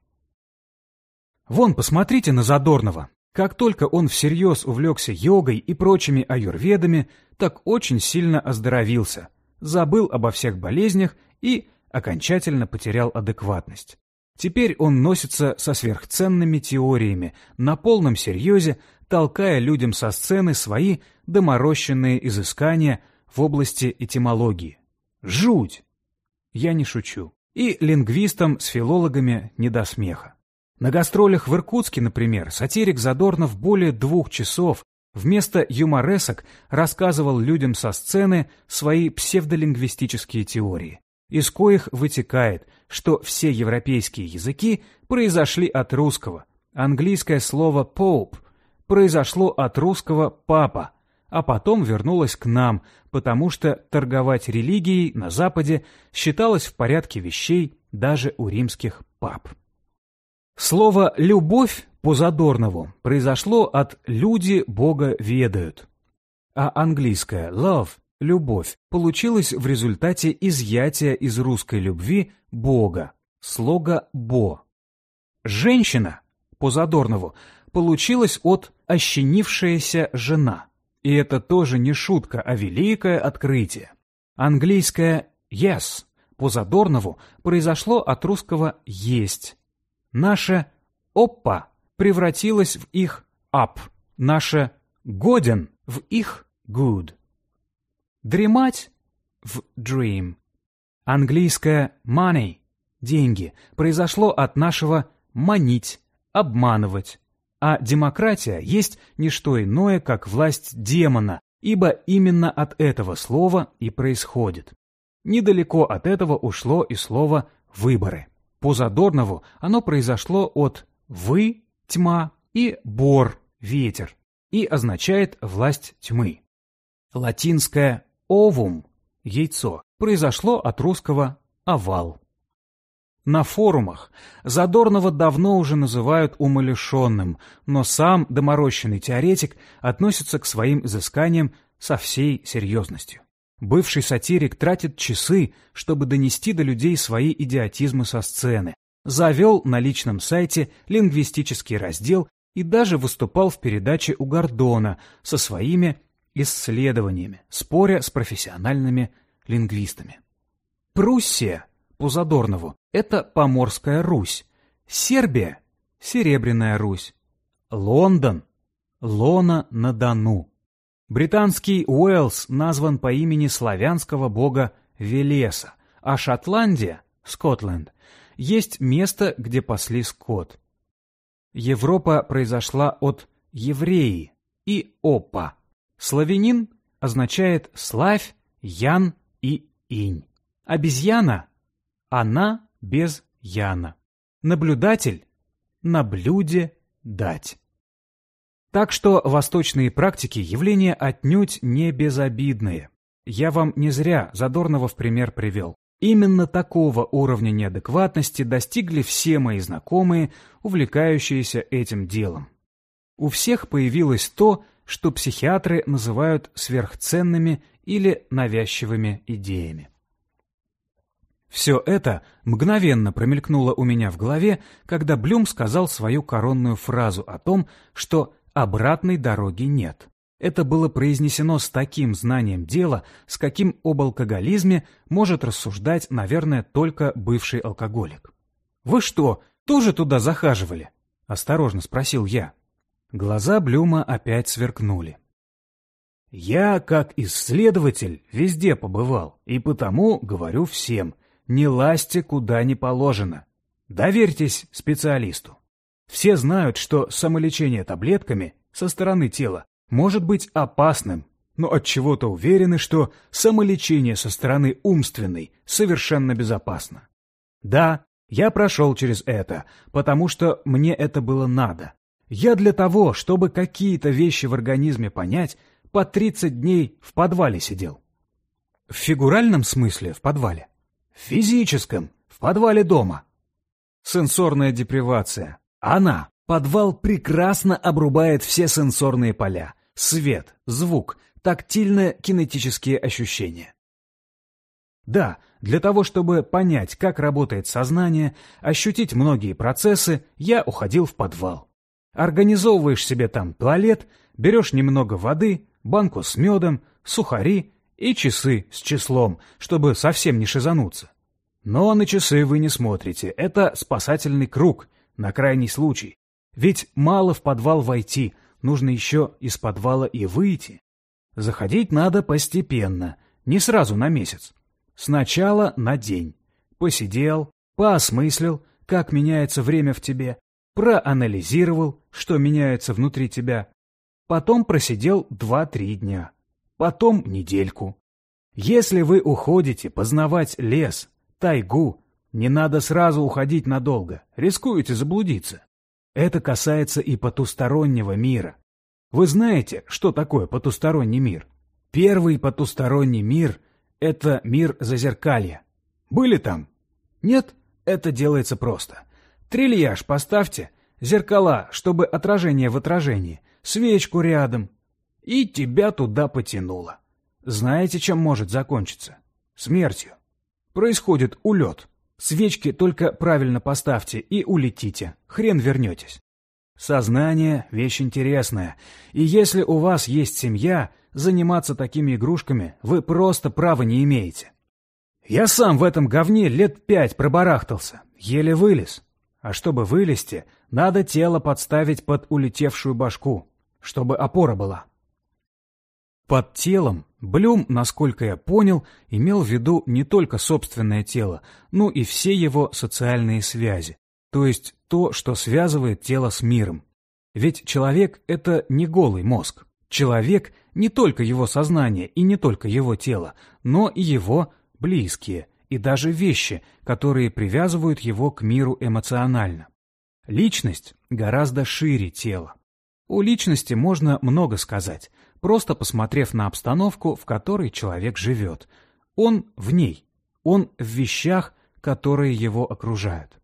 Вон, посмотрите на Задорнова. Как только он всерьез увлекся йогой и прочими аюрведами, так очень сильно оздоровился, забыл обо всех болезнях и окончательно потерял адекватность. Теперь он носится со сверхценными теориями, на полном серьезе, толкая людям со сцены свои доморощенные изыскания в области этимологии. Жуть! Я не шучу. И лингвистам с филологами не до смеха. На гастролях в Иркутске, например, сатирик Задорнов более двух часов вместо юморесок рассказывал людям со сцены свои псевдолингвистические теории из коих вытекает, что все европейские языки произошли от русского. Английское слово «pope» произошло от русского «папа», а потом вернулось к нам, потому что торговать религией на Западе считалось в порядке вещей даже у римских пап. Слово «любовь» по Задорнову произошло от «люди Бога ведают», а английское «love» любовь получилась в результате изъятия из русской любви Бога, слога «бо». Женщина, по Задорнову, получилась от «ощенившаяся жена». И это тоже не шутка, а великое открытие. Английское «yes» по Задорнову произошло от русского «есть». Наше «оппа» превратилось в их «up», наше «годен» в их «good». Дремать в dream. Английское money – деньги – произошло от нашего манить, обманывать. А демократия есть не что иное, как власть демона, ибо именно от этого слова и происходит. Недалеко от этого ушло и слово «выборы». По Задорнову оно произошло от «вы» – тьма и «бор» – ветер и означает «власть тьмы». Латинское Овум – яйцо – произошло от русского «овал». На форумах Задорнова давно уже называют умалишенным, но сам доморощенный теоретик относится к своим изысканиям со всей серьезностью. Бывший сатирик тратит часы, чтобы донести до людей свои идиотизмы со сцены, завел на личном сайте лингвистический раздел и даже выступал в передаче у Гордона со своими исследованиями, споря с профессиональными лингвистами. Пруссия, по Задорнову, это Поморская Русь, Сербия – Серебряная Русь, Лондон – Лона на Дону. Британский Уэльс назван по имени славянского бога Велеса, а Шотландия – Скотленд – есть место, где пасли скот. Европа произошла от евреи и опа – Славянин означает «славь», «ян» и «инь». Обезьяна – она без яна. Наблюдатель – на блюде дать. Так что восточные практики – явления отнюдь не безобидные. Я вам не зря Задорнова в пример привел. Именно такого уровня неадекватности достигли все мои знакомые, увлекающиеся этим делом. У всех появилось то, что психиатры называют сверхценными или навязчивыми идеями. Все это мгновенно промелькнуло у меня в голове, когда Блюм сказал свою коронную фразу о том, что обратной дороги нет. Это было произнесено с таким знанием дела, с каким об алкоголизме может рассуждать, наверное, только бывший алкоголик. «Вы что, тоже туда захаживали?» — осторожно спросил я. Глаза Блюма опять сверкнули. «Я, как исследователь, везде побывал, и потому говорю всем, не лазьте куда не положено. Доверьтесь специалисту. Все знают, что самолечение таблетками со стороны тела может быть опасным, но от чего то уверены, что самолечение со стороны умственной совершенно безопасно. Да, я прошел через это, потому что мне это было надо. Я для того, чтобы какие-то вещи в организме понять, по 30 дней в подвале сидел. В фигуральном смысле в подвале? В физическом, в подвале дома. Сенсорная депривация. Она, подвал, прекрасно обрубает все сенсорные поля. Свет, звук, тактильно-кинетические ощущения. Да, для того, чтобы понять, как работает сознание, ощутить многие процессы, я уходил в подвал. Организовываешь себе там туалет, берешь немного воды, банку с медом, сухари и часы с числом, чтобы совсем не шизануться. Но на часы вы не смотрите, это спасательный круг, на крайний случай. Ведь мало в подвал войти, нужно еще из подвала и выйти. Заходить надо постепенно, не сразу на месяц. Сначала на день. Посидел, поосмыслил, как меняется время в тебе, проанализировал, что меняется внутри тебя. Потом просидел два-три дня. Потом недельку. Если вы уходите познавать лес, тайгу, не надо сразу уходить надолго, рискуете заблудиться. Это касается и потустороннего мира. Вы знаете, что такое потусторонний мир? Первый потусторонний мир — это мир зазеркалья. Были там? Нет? Это делается просто. Трильяж поставьте, зеркала, чтобы отражение в отражении, свечку рядом. И тебя туда потянуло. Знаете, чем может закончиться? Смертью. Происходит улет. Свечки только правильно поставьте и улетите. Хрен вернетесь. Сознание — вещь интересная. И если у вас есть семья, заниматься такими игрушками вы просто права не имеете. Я сам в этом говне лет пять пробарахтался. Еле вылез. А чтобы вылезти, надо тело подставить под улетевшую башку, чтобы опора была. Под телом Блюм, насколько я понял, имел в виду не только собственное тело, но и все его социальные связи, то есть то, что связывает тело с миром. Ведь человек — это не голый мозг. Человек — не только его сознание и не только его тело, но и его близкие, и даже вещи, которые привязывают его к миру эмоционально. Личность гораздо шире тела. О личности можно много сказать, просто посмотрев на обстановку, в которой человек живет. Он в ней, он в вещах, которые его окружают.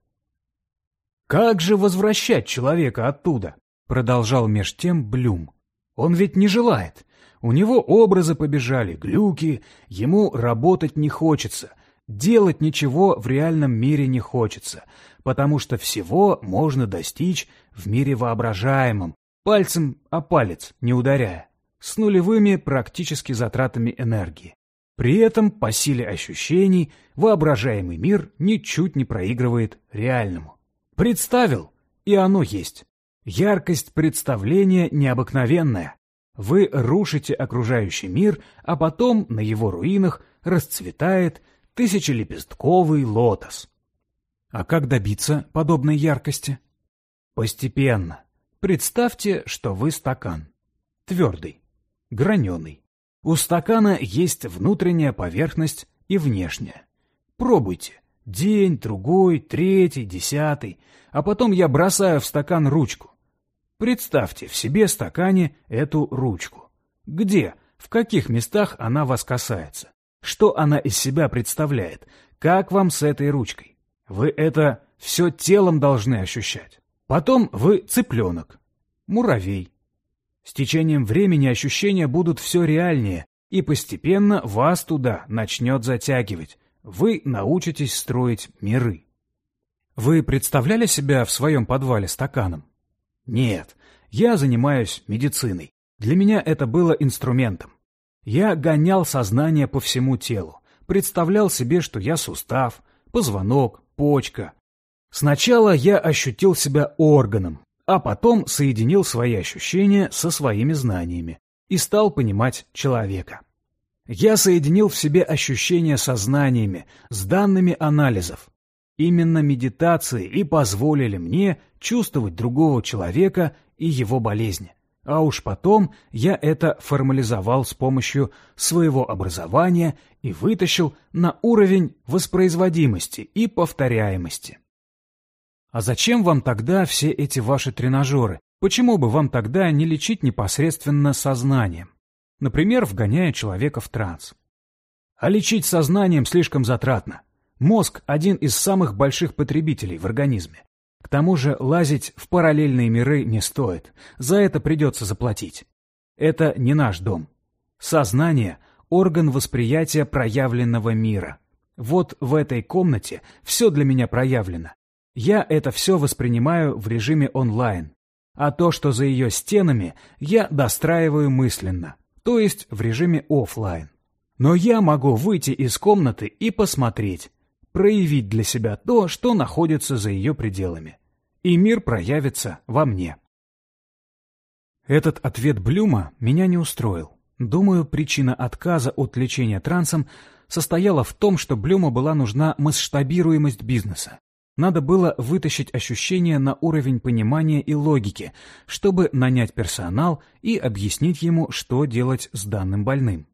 «Как же возвращать человека оттуда?» — продолжал меж тем Блюм. «Он ведь не желает. У него образы побежали, глюки, ему работать не хочется, Делать ничего в реальном мире не хочется, потому что всего можно достичь в мире воображаемом, пальцем о палец не ударяя, с нулевыми практически затратами энергии. При этом по силе ощущений воображаемый мир ничуть не проигрывает реальному. Представил, и оно есть. Яркость представления необыкновенная. Вы рушите окружающий мир, а потом на его руинах расцветает тысячелепестковый лотос. А как добиться подобной яркости? Постепенно. Представьте, что вы стакан. Твердый, граненый. У стакана есть внутренняя поверхность и внешняя. Пробуйте. День, другой, третий, десятый. А потом я бросаю в стакан ручку. Представьте в себе стакане эту ручку. Где, в каких местах она вас касается? Что она из себя представляет? Как вам с этой ручкой? Вы это все телом должны ощущать. Потом вы цыпленок, муравей, С течением времени ощущения будут все реальнее, и постепенно вас туда начнет затягивать. Вы научитесь строить миры. Вы представляли себя в своем подвале стаканом? Нет, я занимаюсь медициной. Для меня это было инструментом. Я гонял сознание по всему телу, представлял себе, что я сустав, позвонок, почка. Сначала я ощутил себя органом, а потом соединил свои ощущения со своими знаниями и стал понимать человека. Я соединил в себе ощущения со знаниями, с данными анализов. Именно медитации и позволили мне чувствовать другого человека и его болезни. А уж потом я это формализовал с помощью своего образования и вытащил на уровень воспроизводимости и повторяемости. А зачем вам тогда все эти ваши тренажеры? Почему бы вам тогда не лечить непосредственно сознанием? Например, вгоняя человека в транс. А лечить сознанием слишком затратно. Мозг – один из самых больших потребителей в организме. К тому же лазить в параллельные миры не стоит. За это придется заплатить. Это не наш дом. Сознание – орган восприятия проявленного мира. Вот в этой комнате все для меня проявлено. Я это все воспринимаю в режиме онлайн. А то, что за ее стенами, я достраиваю мысленно, то есть в режиме офлайн. Но я могу выйти из комнаты и посмотреть, проявить для себя то, что находится за ее пределами. И мир проявится во мне. Этот ответ Блюма меня не устроил. Думаю, причина отказа от лечения трансом состояла в том, что Блюму была нужна масштабируемость бизнеса. Надо было вытащить ощущения на уровень понимания и логики, чтобы нанять персонал и объяснить ему, что делать с данным больным.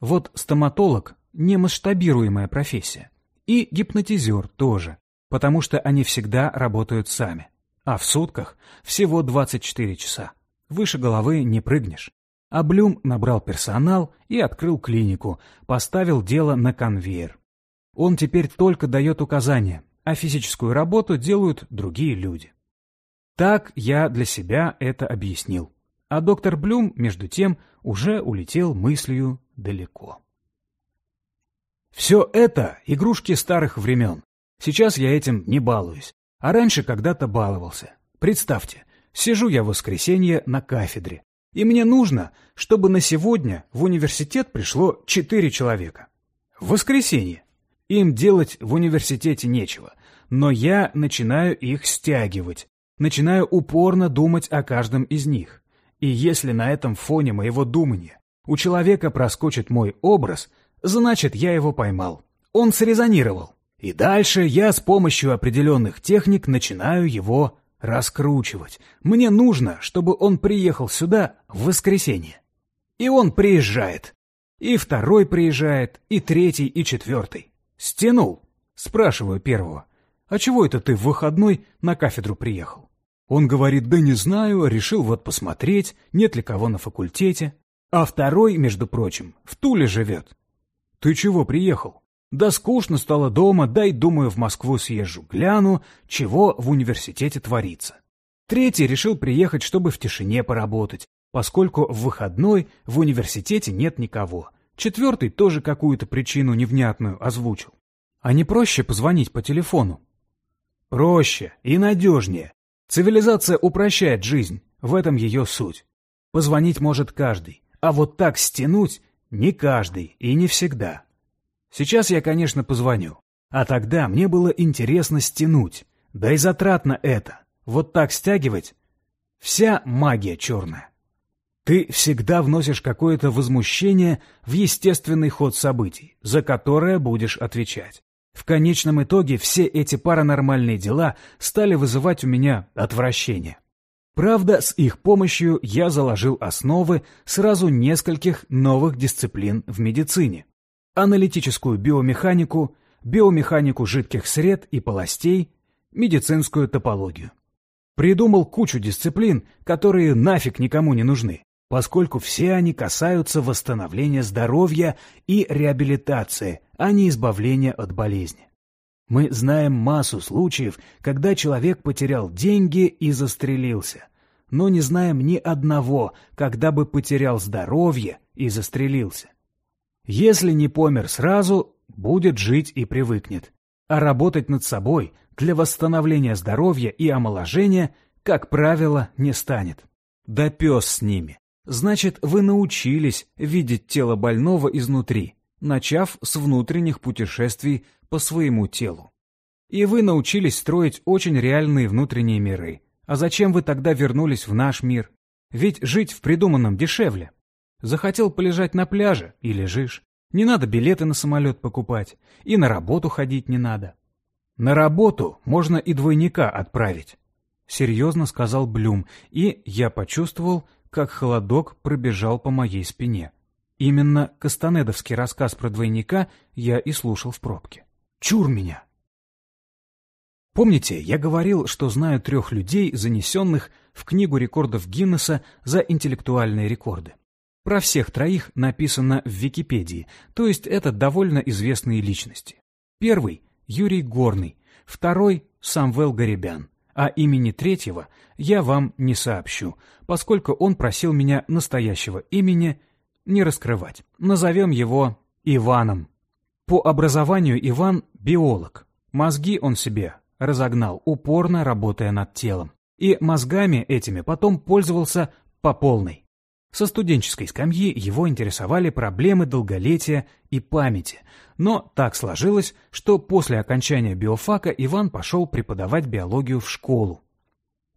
Вот стоматолог – не масштабируемая профессия. И гипнотизер тоже, потому что они всегда работают сами. А в сутках всего 24 часа. Выше головы не прыгнешь. А Блюм набрал персонал и открыл клинику, поставил дело на конвейер. Он теперь только дает указания, а физическую работу делают другие люди. Так я для себя это объяснил. А доктор Блюм, между тем, уже улетел мыслью далеко. Все это — игрушки старых времен. Сейчас я этим не балуюсь, а раньше когда-то баловался. Представьте, сижу я в воскресенье на кафедре, и мне нужно, чтобы на сегодня в университет пришло четыре человека. В воскресенье. Им делать в университете нечего, но я начинаю их стягивать, начинаю упорно думать о каждом из них. И если на этом фоне моего думания у человека проскочит мой образ, Значит, я его поймал. Он срезонировал. И дальше я с помощью определенных техник начинаю его раскручивать. Мне нужно, чтобы он приехал сюда в воскресенье. И он приезжает. И второй приезжает, и третий, и четвертый. Стянул. Спрашиваю первого. А чего это ты в выходной на кафедру приехал? Он говорит, да не знаю, решил вот посмотреть, нет ли кого на факультете. А второй, между прочим, в Туле живет. «Ты чего приехал?» «Да скучно стало дома, дай, думаю, в Москву съезжу, гляну, чего в университете творится». Третий решил приехать, чтобы в тишине поработать, поскольку в выходной в университете нет никого. Четвертый тоже какую-то причину невнятную озвучил. А не проще позвонить по телефону? Проще и надежнее. Цивилизация упрощает жизнь, в этом ее суть. Позвонить может каждый, а вот так стянуть не каждый и не всегда. Сейчас я, конечно, позвоню. А тогда мне было интересно стянуть. Да и затратно это. Вот так стягивать. Вся магия черная. Ты всегда вносишь какое-то возмущение в естественный ход событий, за которое будешь отвечать. В конечном итоге все эти паранормальные дела стали вызывать у меня отвращение. Правда, с их помощью я заложил основы сразу нескольких новых дисциплин в медицине. Аналитическую биомеханику, биомеханику жидких сред и полостей, медицинскую топологию. Придумал кучу дисциплин, которые нафиг никому не нужны, поскольку все они касаются восстановления здоровья и реабилитации, а не избавления от болезни. Мы знаем массу случаев, когда человек потерял деньги и застрелился. но не знаем ни одного, когда бы потерял здоровье и застрелился. Если не помер сразу, будет жить и привыкнет. А работать над собой для восстановления здоровья и омоложения, как правило, не станет. Да пес с ними. Значит, вы научились видеть тело больного изнутри, начав с внутренних путешествий по своему телу. И вы научились строить очень реальные внутренние миры. А зачем вы тогда вернулись в наш мир? Ведь жить в придуманном дешевле. Захотел полежать на пляже и лежишь. Не надо билеты на самолет покупать. И на работу ходить не надо. На работу можно и двойника отправить. Серьезно сказал Блюм, и я почувствовал, как холодок пробежал по моей спине. Именно Кастанедовский рассказ про двойника я и слушал в пробке. Чур меня! Помните, я говорил, что знаю трех людей, занесенных в Книгу рекордов Гиннесса за интеллектуальные рекорды? Про всех троих написано в Википедии, то есть это довольно известные личности. Первый — Юрий Горный, второй — Самвел Горебян, а имени третьего я вам не сообщу, поскольку он просил меня настоящего имени не раскрывать. Назовем его Иваном. По образованию Иван — биолог. Мозги он себе разогнал, упорно работая над телом. И мозгами этими потом пользовался по полной. Со студенческой скамьи его интересовали проблемы долголетия и памяти, но так сложилось, что после окончания биофака Иван пошел преподавать биологию в школу.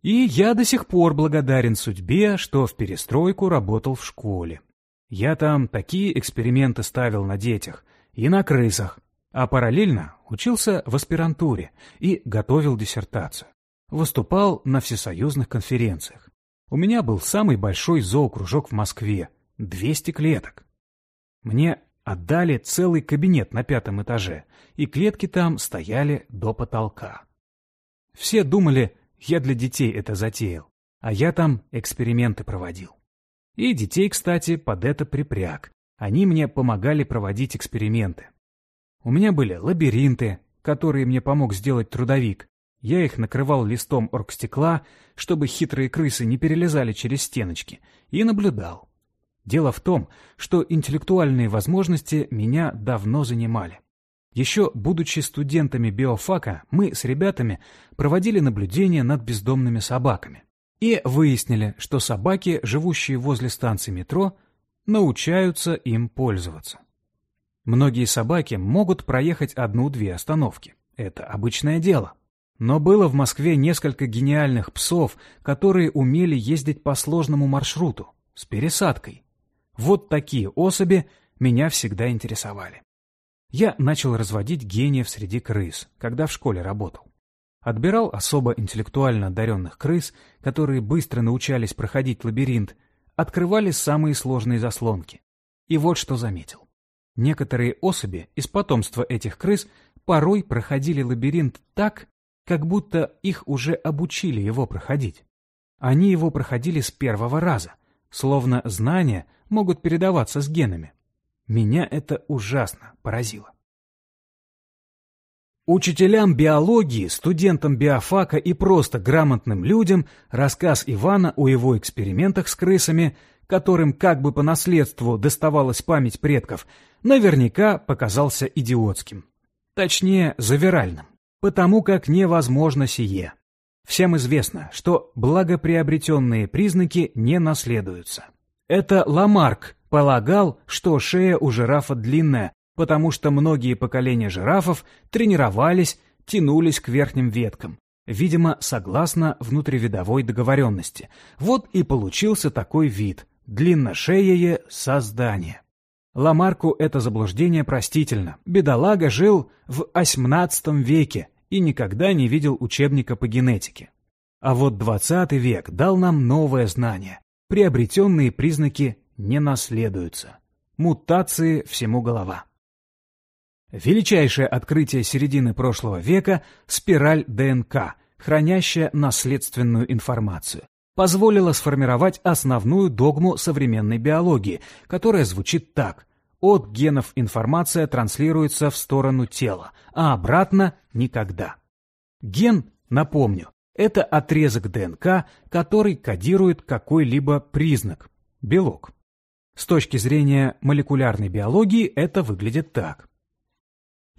И я до сих пор благодарен судьбе, что в перестройку работал в школе. Я там такие эксперименты ставил на детях и на крысах, а параллельно учился в аспирантуре и готовил диссертацию. Выступал на всесоюзных конференциях. У меня был самый большой зоокружок в Москве — 200 клеток. Мне отдали целый кабинет на пятом этаже, и клетки там стояли до потолка. Все думали, я для детей это затеял, а я там эксперименты проводил. И детей, кстати, под это припряг. Они мне помогали проводить эксперименты. У меня были лабиринты, которые мне помог сделать трудовик. Я их накрывал листом оргстекла, чтобы хитрые крысы не перелезали через стеночки, и наблюдал. Дело в том, что интеллектуальные возможности меня давно занимали. Еще будучи студентами биофака, мы с ребятами проводили наблюдения над бездомными собаками и выяснили, что собаки, живущие возле станции метро, научаются им пользоваться. Многие собаки могут проехать одну-две остановки. Это обычное дело. Но было в Москве несколько гениальных псов, которые умели ездить по сложному маршруту, с пересадкой. Вот такие особи меня всегда интересовали. Я начал разводить гениев среди крыс, когда в школе работал. Отбирал особо интеллектуально одаренных крыс, которые быстро научались проходить лабиринт, открывали самые сложные заслонки. И вот что заметил. Некоторые особи из потомства этих крыс порой проходили лабиринт так, как будто их уже обучили его проходить. Они его проходили с первого раза, словно знания могут передаваться с генами. Меня это ужасно поразило. Учителям биологии, студентам биофака и просто грамотным людям рассказ Ивана о его экспериментах с крысами, которым как бы по наследству доставалась память предков, наверняка показался идиотским. Точнее, завиральным. Потому как невозможно сие. Всем известно, что благоприобретенные признаки не наследуются. Это Ламарк полагал, что шея у жирафа длинная, потому что многие поколения жирафов тренировались, тянулись к верхним веткам, видимо, согласно внутривидовой договоренности. Вот и получился такой вид – длинношеее создание. Ламарку это заблуждение простительно. Бедолага жил в XVIII веке и никогда не видел учебника по генетике. А вот XX век дал нам новое знание. Приобретенные признаки не наследуются. Мутации всему голова. Величайшее открытие середины прошлого века – спираль ДНК, хранящая наследственную информацию, позволила сформировать основную догму современной биологии, которая звучит так. От генов информация транслируется в сторону тела, а обратно – никогда. Ген, напомню, Это отрезок ДНК, который кодирует какой-либо признак – белок. С точки зрения молекулярной биологии это выглядит так.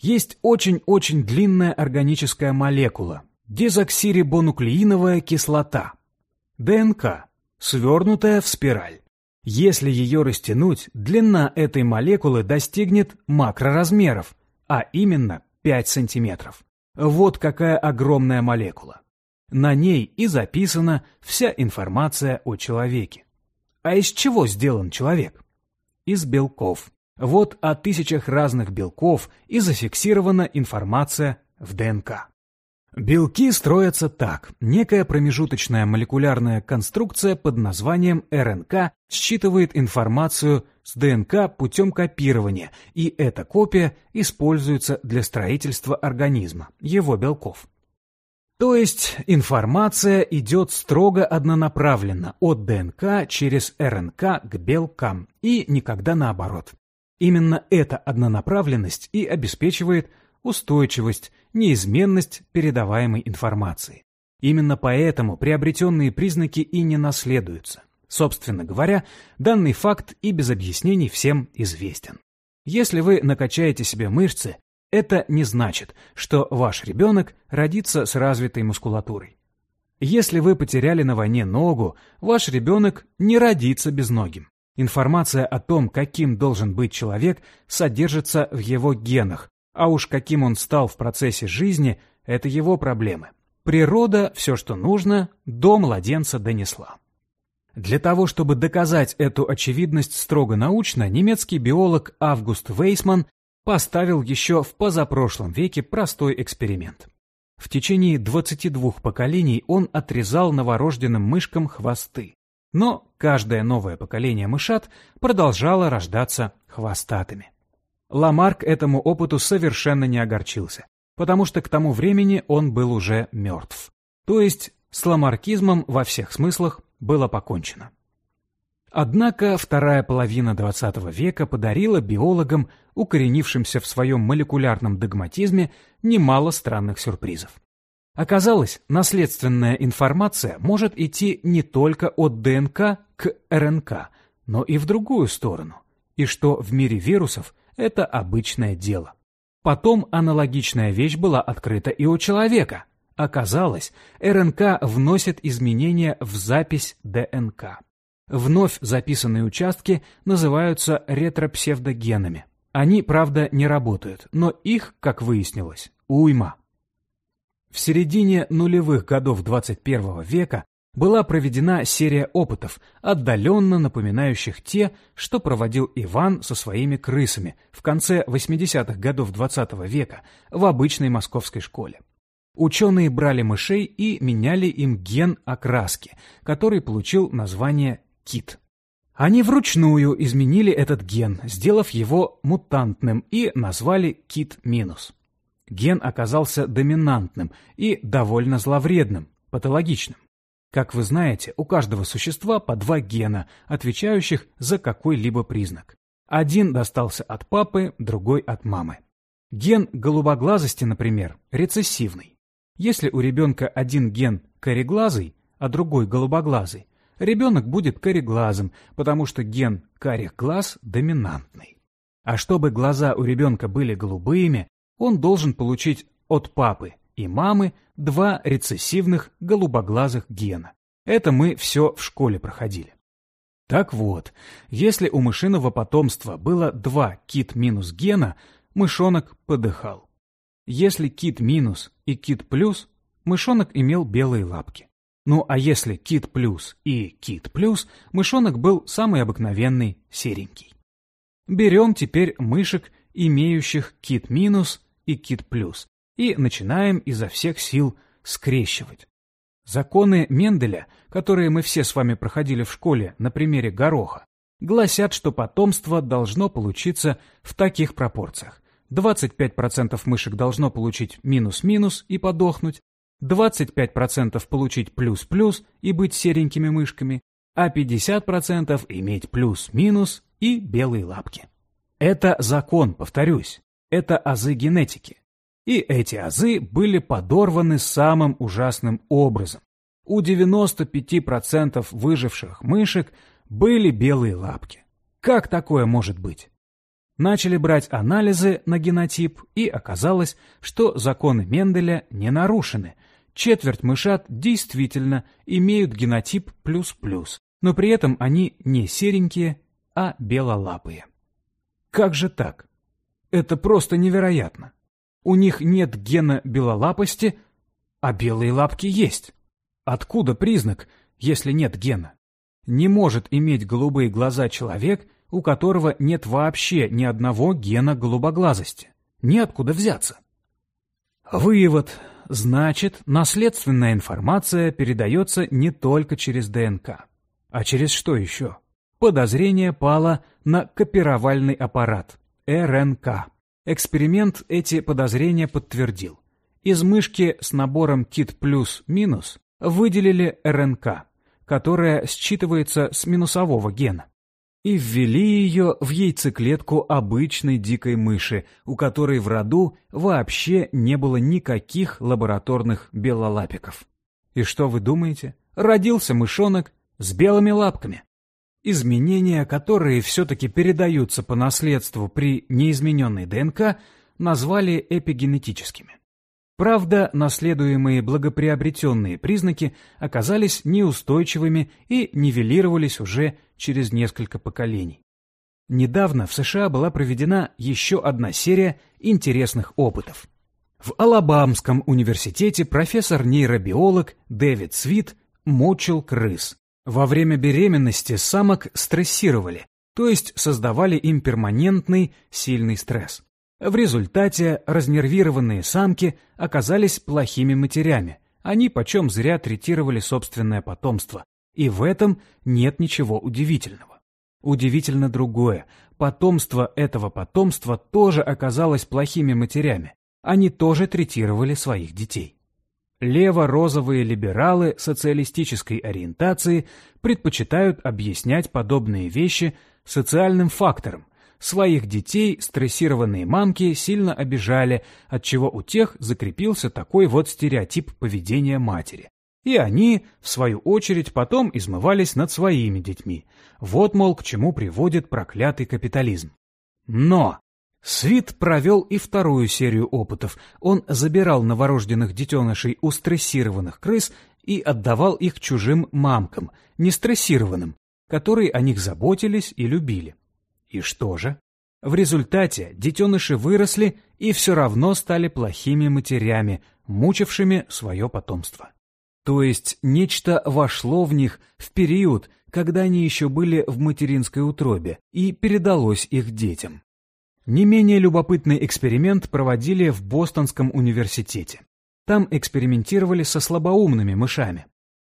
Есть очень-очень длинная органическая молекула – дезоксирибонуклеиновая кислота – ДНК, свернутая в спираль. Если ее растянуть, длина этой молекулы достигнет макроразмеров, а именно 5 сантиметров. Вот какая огромная молекула. На ней и записана вся информация о человеке. А из чего сделан человек? Из белков. Вот о тысячах разных белков и зафиксирована информация в ДНК. Белки строятся так. Некая промежуточная молекулярная конструкция под названием РНК считывает информацию с ДНК путем копирования, и эта копия используется для строительства организма, его белков. То есть информация идет строго однонаправленно от ДНК через РНК к белкам и никогда наоборот. Именно эта однонаправленность и обеспечивает устойчивость, неизменность передаваемой информации. Именно поэтому приобретенные признаки и не наследуются. Собственно говоря, данный факт и без объяснений всем известен. Если вы накачаете себе мышцы, это не значит, что ваш ребенок родится с развитой мускулатурой. Если вы потеряли на войне ногу, ваш ребенок не родится безногим. Информация о том, каким должен быть человек, содержится в его генах, а уж каким он стал в процессе жизни, это его проблемы. Природа все, что нужно, до младенца донесла. Для того, чтобы доказать эту очевидность строго научно, немецкий биолог Август Вейсман поставил еще в позапрошлом веке простой эксперимент. В течение 22 поколений он отрезал новорожденным мышкам хвосты. Но каждое новое поколение мышат продолжало рождаться хвостатыми. Ламарк этому опыту совершенно не огорчился, потому что к тому времени он был уже мертв. То есть с ламаркизмом во всех смыслах было покончено. Однако вторая половина XX века подарила биологам, укоренившимся в своем молекулярном догматизме, немало странных сюрпризов. Оказалось, наследственная информация может идти не только от ДНК к РНК, но и в другую сторону, и что в мире вирусов это обычное дело. Потом аналогичная вещь была открыта и у человека. Оказалось, РНК вносит изменения в запись ДНК. Вновь записанные участки называются ретропсевдогенами. Они, правда, не работают, но их, как выяснилось, уйма. В середине нулевых годов 21 века была проведена серия опытов, отдаленно напоминающих те, что проводил Иван со своими крысами в конце 80-х годов XX -го века в обычной московской школе. Ученые брали мышей и меняли им ген окраски, который получил название кит. Они вручную изменили этот ген, сделав его мутантным и назвали кит-минус. Ген оказался доминантным и довольно зловредным, патологичным. Как вы знаете, у каждого существа по два гена, отвечающих за какой-либо признак. Один достался от папы, другой от мамы. Ген голубоглазости, например, рецессивный. Если у ребенка один ген кореглазый, а другой голубоглазый, ребенок будет кореглазым, потому что ген карих глаз доминантный. А чтобы глаза у ребенка были голубыми, он должен получить от папы и мамы два рецессивных голубоглазых гена. Это мы все в школе проходили. Так вот, если у мышиного потомства было два кит-минус гена, мышонок подыхал. Если кит-минус и кит-плюс, мышонок имел белые лапки. Ну а если кит плюс и кит плюс, мышонок был самый обыкновенный серенький. Берем теперь мышек, имеющих кит минус и кит плюс, и начинаем изо всех сил скрещивать. Законы Менделя, которые мы все с вами проходили в школе на примере гороха, гласят, что потомство должно получиться в таких пропорциях. 25% мышек должно получить минус-минус и подохнуть, 25% получить плюс-плюс и быть серенькими мышками, а 50% иметь плюс-минус и белые лапки. Это закон, повторюсь. Это азы генетики. И эти азы были подорваны самым ужасным образом. У 95% выживших мышек были белые лапки. Как такое может быть? Начали брать анализы на генотип, и оказалось, что законы Менделя не нарушены. Четверть мышат действительно имеют генотип плюс-плюс, но при этом они не серенькие, а белолапые. Как же так? Это просто невероятно. У них нет гена белолапости, а белые лапки есть. Откуда признак, если нет гена? Не может иметь голубые глаза человек, у которого нет вообще ни одного гена голубоглазости. Неоткуда взяться. Вывод. Значит, наследственная информация передается не только через ДНК. А через что еще? Подозрение пало на копировальный аппарат, РНК. Эксперимент эти подозрения подтвердил. Из мышки с набором кит плюс-минус выделили РНК, которая считывается с минусового гена и ввели ее в яйцеклетку обычной дикой мыши, у которой в роду вообще не было никаких лабораторных белолапиков. И что вы думаете? Родился мышонок с белыми лапками. Изменения, которые все-таки передаются по наследству при неизмененной ДНК, назвали эпигенетическими. Правда, наследуемые благоприобретенные признаки оказались неустойчивыми и нивелировались уже через несколько поколений. Недавно в США была проведена еще одна серия интересных опытов. В Алабамском университете профессор-нейробиолог Дэвид Свит мучил крыс. Во время беременности самок стрессировали, то есть создавали им перманентный сильный стресс. В результате разнервированные самки оказались плохими матерями. Они почем зря третировали собственное потомство. И в этом нет ничего удивительного. Удивительно другое. Потомство этого потомства тоже оказалось плохими матерями. Они тоже третировали своих детей. Лево-розовые либералы социалистической ориентации предпочитают объяснять подобные вещи социальным фактором, Своих детей стрессированные мамки сильно обижали, отчего у тех закрепился такой вот стереотип поведения матери. И они, в свою очередь, потом измывались над своими детьми. Вот, мол, к чему приводит проклятый капитализм. Но! Свит провел и вторую серию опытов. Он забирал новорожденных детенышей у стрессированных крыс и отдавал их чужим мамкам, не стрессированным, которые о них заботились и любили. И что же? В результате детеныши выросли и все равно стали плохими матерями, мучившими свое потомство. То есть нечто вошло в них в период, когда они еще были в материнской утробе, и передалось их детям. Не менее любопытный эксперимент проводили в Бостонском университете. Там экспериментировали со слабоумными мышами.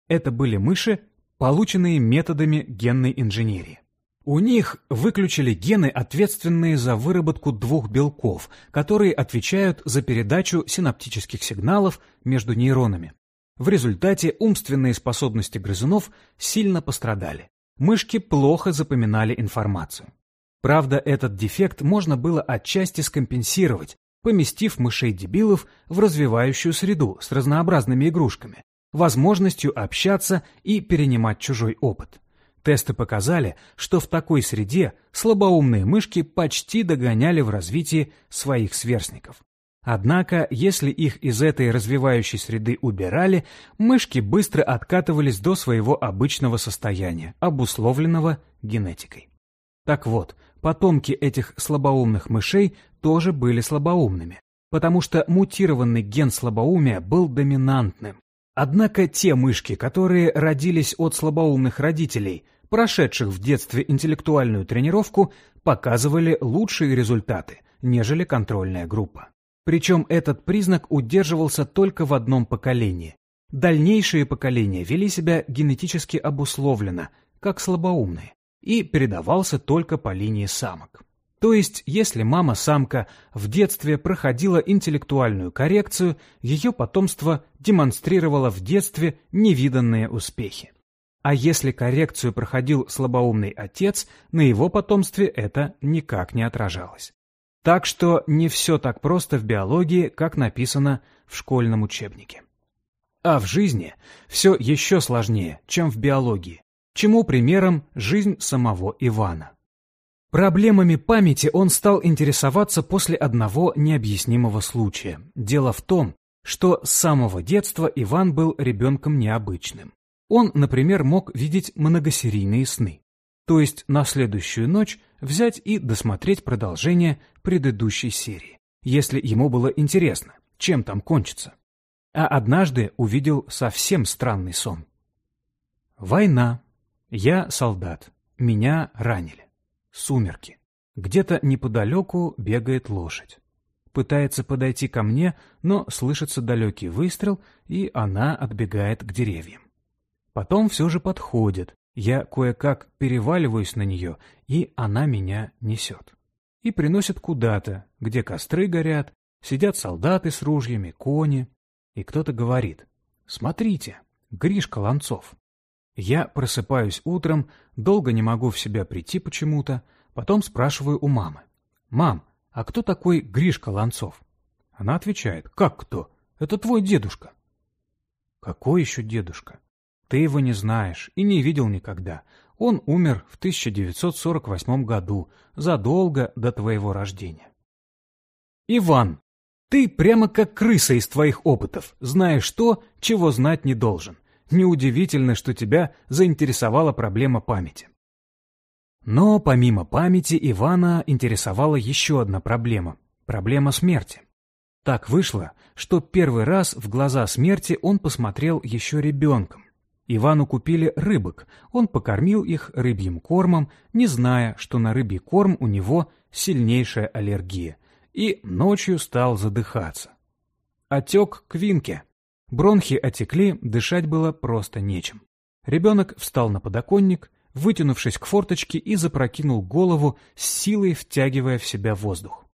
Это были мыши, полученные методами генной инженерии. У них выключили гены, ответственные за выработку двух белков, которые отвечают за передачу синаптических сигналов между нейронами. В результате умственные способности грызунов сильно пострадали. Мышки плохо запоминали информацию. Правда, этот дефект можно было отчасти скомпенсировать, поместив мышей-дебилов в развивающую среду с разнообразными игрушками, возможностью общаться и перенимать чужой опыт. Тесты показали, что в такой среде слабоумные мышки почти догоняли в развитии своих сверстников. Однако, если их из этой развивающей среды убирали, мышки быстро откатывались до своего обычного состояния, обусловленного генетикой. Так вот, потомки этих слабоумных мышей тоже были слабоумными, потому что мутированный ген слабоумия был доминантным. Однако те мышки, которые родились от слабоумных родителей, прошедших в детстве интеллектуальную тренировку, показывали лучшие результаты, нежели контрольная группа. Причем этот признак удерживался только в одном поколении. Дальнейшие поколения вели себя генетически обусловленно, как слабоумные, и передавался только по линии самок. То есть, если мама-самка в детстве проходила интеллектуальную коррекцию, ее потомство демонстрировало в детстве невиданные успехи. А если коррекцию проходил слабоумный отец, на его потомстве это никак не отражалось. Так что не все так просто в биологии, как написано в школьном учебнике. А в жизни все еще сложнее, чем в биологии, чему примером жизнь самого Ивана. Проблемами памяти он стал интересоваться после одного необъяснимого случая. Дело в том, что с самого детства Иван был ребенком необычным. Он, например, мог видеть многосерийные сны. То есть на следующую ночь взять и досмотреть продолжение предыдущей серии, если ему было интересно, чем там кончится. А однажды увидел совсем странный сон. Война. Я солдат. Меня ранили. Сумерки. Где-то неподалеку бегает лошадь. Пытается подойти ко мне, но слышится далекий выстрел, и она отбегает к деревьям. Потом все же подходит, я кое-как переваливаюсь на нее, и она меня несет. И приносит куда-то, где костры горят, сидят солдаты с ружьями, кони. И кто-то говорит, смотрите, Гришка Ланцов. Я просыпаюсь утром, долго не могу в себя прийти почему-то, потом спрашиваю у мамы. «Мам, а кто такой Гришка Ланцов?» Она отвечает, «Как кто? Это твой дедушка». «Какой еще дедушка?» Ты его не знаешь и не видел никогда. Он умер в 1948 году, задолго до твоего рождения. Иван, ты прямо как крыса из твоих опытов, знаешь то, чего знать не должен. Неудивительно, что тебя заинтересовала проблема памяти. Но помимо памяти Ивана интересовала еще одна проблема – проблема смерти. Так вышло, что первый раз в глаза смерти он посмотрел еще ребенком. Ивану купили рыбок, он покормил их рыбьим кормом, не зная, что на рыбий корм у него сильнейшая аллергия, и ночью стал задыхаться. Отек к винке. Бронхи отекли, дышать было просто нечем. Ребенок встал на подоконник, вытянувшись к форточке и запрокинул голову, с силой втягивая в себя воздух.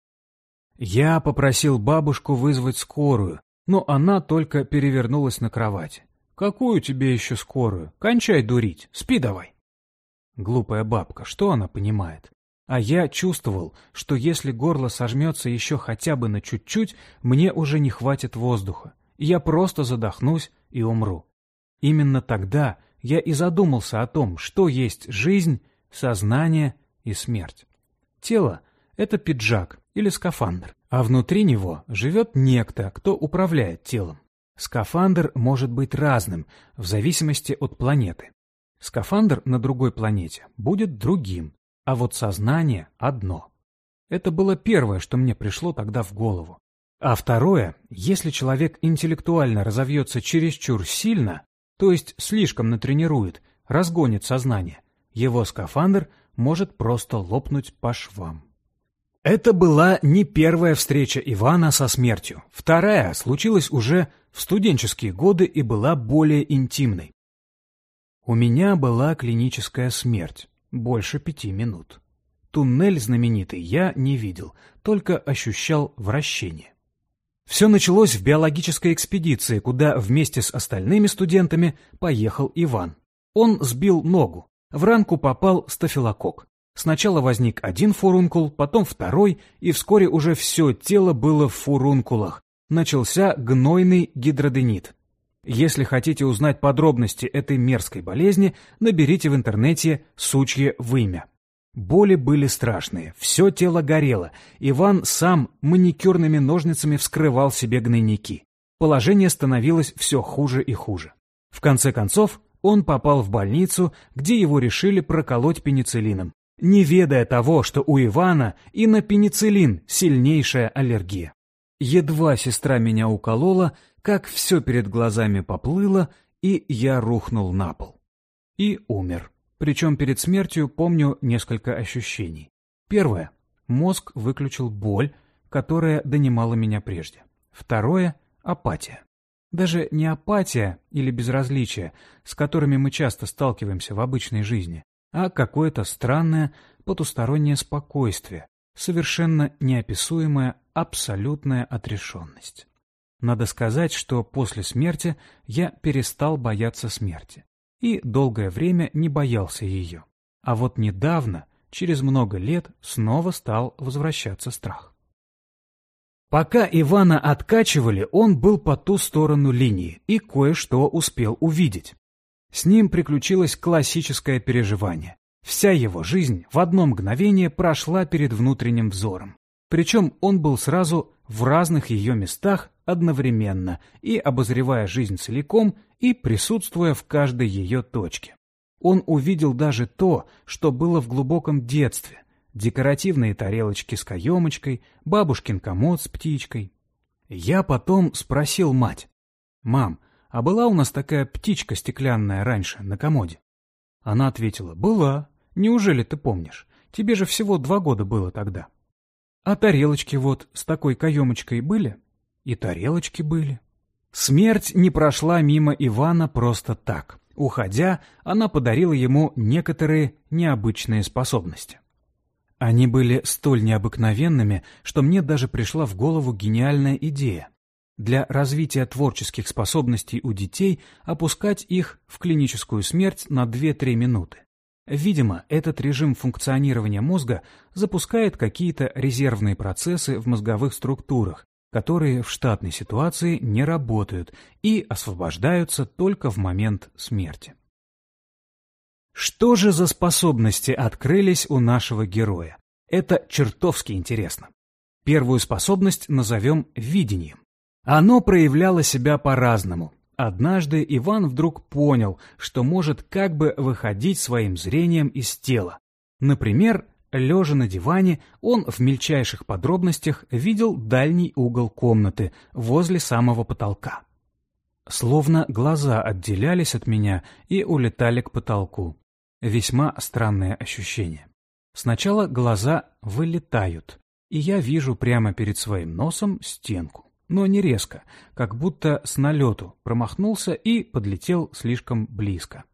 Я попросил бабушку вызвать скорую, но она только перевернулась на кровати. Какую тебе еще скорую? Кончай дурить, спи давай. Глупая бабка, что она понимает? А я чувствовал, что если горло сожмется еще хотя бы на чуть-чуть, мне уже не хватит воздуха, я просто задохнусь и умру. Именно тогда я и задумался о том, что есть жизнь, сознание и смерть. Тело — это пиджак или скафандр, а внутри него живет некто, кто управляет телом. Скафандр может быть разным в зависимости от планеты. Скафандр на другой планете будет другим, а вот сознание одно. Это было первое, что мне пришло тогда в голову. А второе, если человек интеллектуально разовьется чересчур сильно, то есть слишком натренирует, разгонит сознание, его скафандр может просто лопнуть по швам. Это была не первая встреча Ивана со смертью. Вторая случилась уже в студенческие годы и была более интимной. У меня была клиническая смерть, больше пяти минут. Туннель знаменитый я не видел, только ощущал вращение. Все началось в биологической экспедиции, куда вместе с остальными студентами поехал Иван. Он сбил ногу, в ранку попал стафилококк. Сначала возник один фурункул, потом второй, и вскоре уже все тело было в фурункулах. Начался гнойный гидроденит. Если хотите узнать подробности этой мерзкой болезни, наберите в интернете «сучье вымя». Боли были страшные, все тело горело. Иван сам маникюрными ножницами вскрывал себе гнойники. Положение становилось все хуже и хуже. В конце концов, он попал в больницу, где его решили проколоть пенициллином не ведая того, что у Ивана и на пенициллин сильнейшая аллергия. Едва сестра меня уколола, как все перед глазами поплыло, и я рухнул на пол. И умер. Причем перед смертью помню несколько ощущений. Первое. Мозг выключил боль, которая донимала меня прежде. Второе. Апатия. Даже не апатия или безразличие, с которыми мы часто сталкиваемся в обычной жизни, а какое-то странное потустороннее спокойствие, совершенно неописуемая абсолютная отрешенность. Надо сказать, что после смерти я перестал бояться смерти и долгое время не боялся ее. А вот недавно, через много лет, снова стал возвращаться страх. Пока Ивана откачивали, он был по ту сторону линии и кое-что успел увидеть. С ним приключилось классическое переживание. Вся его жизнь в одно мгновение прошла перед внутренним взором. Причем он был сразу в разных ее местах одновременно и обозревая жизнь целиком, и присутствуя в каждой ее точке. Он увидел даже то, что было в глубоком детстве. Декоративные тарелочки с каемочкой, бабушкин комод с птичкой. Я потом спросил мать. «Мам, а была у нас такая птичка стеклянная раньше на комоде?» Она ответила, «Была. Неужели ты помнишь? Тебе же всего два года было тогда». «А тарелочки вот с такой каемочкой были?» «И тарелочки были». Смерть не прошла мимо Ивана просто так. Уходя, она подарила ему некоторые необычные способности. Они были столь необыкновенными, что мне даже пришла в голову гениальная идея. Для развития творческих способностей у детей опускать их в клиническую смерть на 2-3 минуты. Видимо, этот режим функционирования мозга запускает какие-то резервные процессы в мозговых структурах, которые в штатной ситуации не работают и освобождаются только в момент смерти. Что же за способности открылись у нашего героя? Это чертовски интересно. Первую способность назовем видением. Оно проявляло себя по-разному. Однажды Иван вдруг понял, что может как бы выходить своим зрением из тела. Например, Лежа на диване, он в мельчайших подробностях видел дальний угол комнаты возле самого потолка. Словно глаза отделялись от меня и улетали к потолку. Весьма странное ощущение. Сначала глаза вылетают, и я вижу прямо перед своим носом стенку, но не резко, как будто с налету промахнулся и подлетел слишком близко.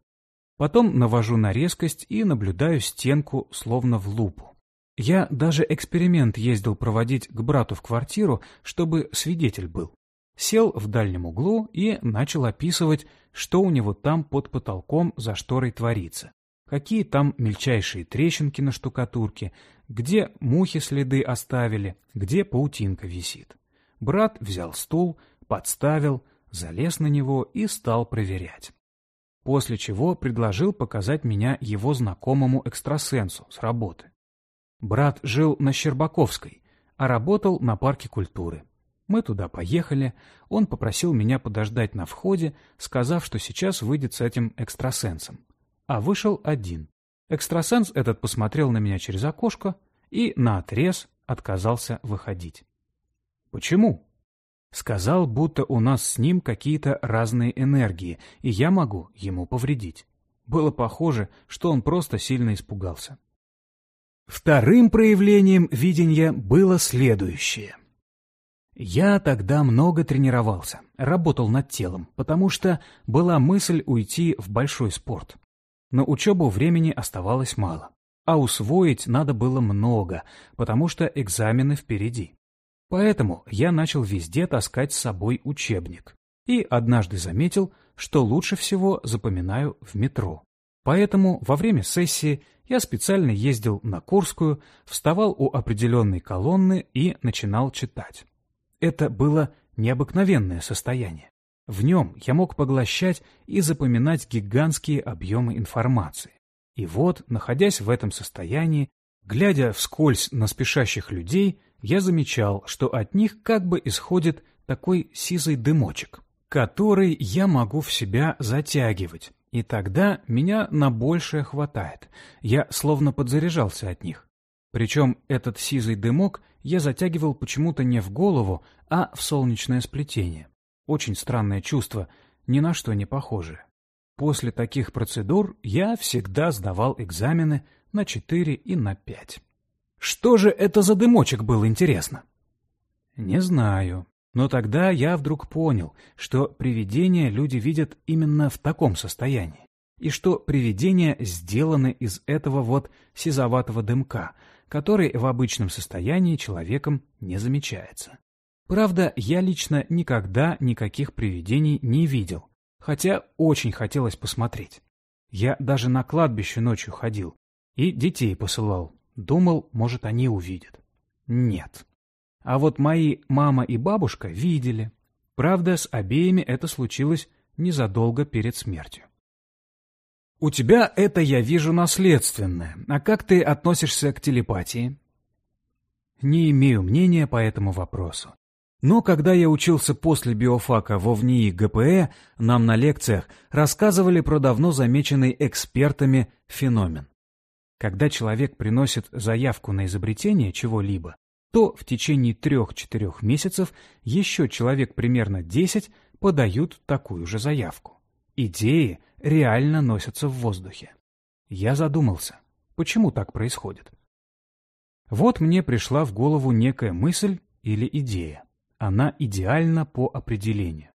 Потом навожу на резкость и наблюдаю стенку словно в лупу. Я даже эксперимент ездил проводить к брату в квартиру, чтобы свидетель был. Сел в дальнем углу и начал описывать, что у него там под потолком за шторой творится. Какие там мельчайшие трещинки на штукатурке, где мухи следы оставили, где паутинка висит. Брат взял стул, подставил, залез на него и стал проверять после чего предложил показать меня его знакомому экстрасенсу с работы. Брат жил на Щербаковской, а работал на парке культуры. Мы туда поехали, он попросил меня подождать на входе, сказав, что сейчас выйдет с этим экстрасенсом. А вышел один. Экстрасенс этот посмотрел на меня через окошко и наотрез отказался выходить. «Почему?» Сказал, будто у нас с ним какие-то разные энергии, и я могу ему повредить. Было похоже, что он просто сильно испугался. Вторым проявлением видения было следующее. Я тогда много тренировался, работал над телом, потому что была мысль уйти в большой спорт. На учебу времени оставалось мало, а усвоить надо было много, потому что экзамены впереди. Поэтому я начал везде таскать с собой учебник. И однажды заметил, что лучше всего запоминаю в метро. Поэтому во время сессии я специально ездил на Курскую, вставал у определенной колонны и начинал читать. Это было необыкновенное состояние. В нем я мог поглощать и запоминать гигантские объемы информации. И вот, находясь в этом состоянии, глядя вскользь на спешащих людей, я замечал, что от них как бы исходит такой сизый дымочек, который я могу в себя затягивать, и тогда меня на большее хватает. Я словно подзаряжался от них. Причем этот сизый дымок я затягивал почему-то не в голову, а в солнечное сплетение. Очень странное чувство, ни на что не похожее. После таких процедур я всегда сдавал экзамены на 4 и на 5. Что же это за дымочек был, интересно? Не знаю. Но тогда я вдруг понял, что привидения люди видят именно в таком состоянии. И что привидения сделаны из этого вот сизоватого дымка, который в обычном состоянии человеком не замечается. Правда, я лично никогда никаких привидений не видел, хотя очень хотелось посмотреть. Я даже на кладбище ночью ходил и детей посылал Думал, может, они увидят. Нет. А вот мои мама и бабушка видели. Правда, с обеими это случилось незадолго перед смертью. У тебя это, я вижу, наследственное. А как ты относишься к телепатии? Не имею мнения по этому вопросу. Но когда я учился после биофака во ВНИИ ГПЭ, нам на лекциях рассказывали про давно замеченный экспертами феномен. Когда человек приносит заявку на изобретение чего-либо, то в течение трех-четырех месяцев еще человек примерно 10 подают такую же заявку. Идеи реально носятся в воздухе. Я задумался, почему так происходит? Вот мне пришла в голову некая мысль или идея. Она идеальна по определению,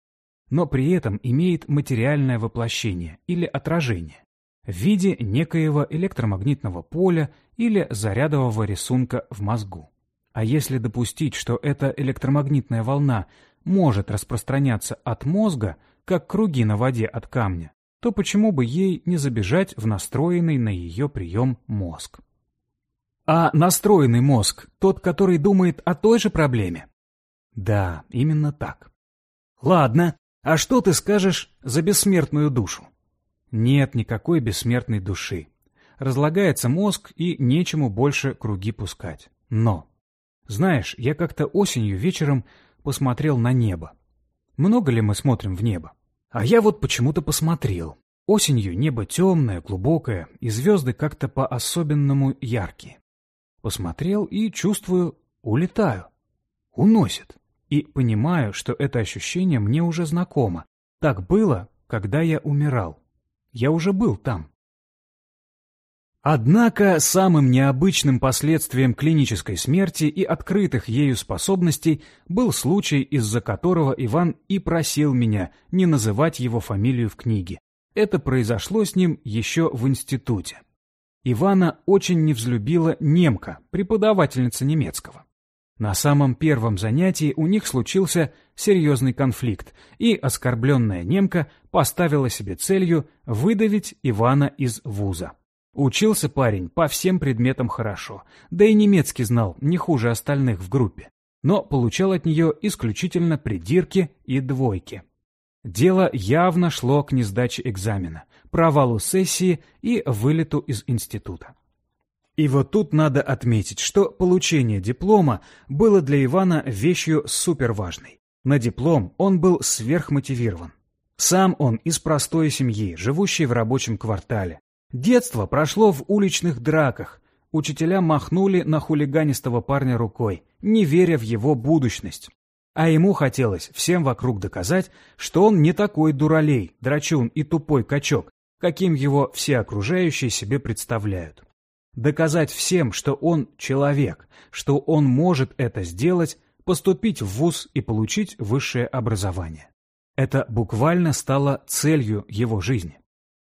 но при этом имеет материальное воплощение или отражение в виде некоего электромагнитного поля или зарядового рисунка в мозгу. А если допустить, что эта электромагнитная волна может распространяться от мозга, как круги на воде от камня, то почему бы ей не забежать в настроенный на ее прием мозг? А настроенный мозг, тот, который думает о той же проблеме? Да, именно так. Ладно, а что ты скажешь за бессмертную душу? Нет никакой бессмертной души. Разлагается мозг, и нечему больше круги пускать. Но, знаешь, я как-то осенью вечером посмотрел на небо. Много ли мы смотрим в небо? А я вот почему-то посмотрел. Осенью небо темное, глубокое, и звезды как-то по-особенному яркие. Посмотрел и чувствую, улетаю. Уносит. И понимаю, что это ощущение мне уже знакомо. Так было, когда я умирал. Я уже был там. Однако самым необычным последствием клинической смерти и открытых ею способностей был случай, из-за которого Иван и просил меня не называть его фамилию в книге. Это произошло с ним еще в институте. Ивана очень не взлюбила немка, преподавательница немецкого. На самом первом занятии у них случился серьезный конфликт, и оскорбленная немка поставила себе целью выдавить Ивана из вуза. Учился парень по всем предметам хорошо, да и немецкий знал не хуже остальных в группе, но получал от нее исключительно придирки и двойки. Дело явно шло к несдаче экзамена, провалу сессии и вылету из института. И вот тут надо отметить, что получение диплома было для Ивана вещью суперважной. На диплом он был сверхмотивирован. Сам он из простой семьи, живущей в рабочем квартале. Детство прошло в уличных драках. Учителя махнули на хулиганистого парня рукой, не веря в его будущность. А ему хотелось всем вокруг доказать, что он не такой дуралей, драчун и тупой качок, каким его все окружающие себе представляют. Доказать всем, что он человек, что он может это сделать, поступить в ВУЗ и получить высшее образование. Это буквально стало целью его жизни.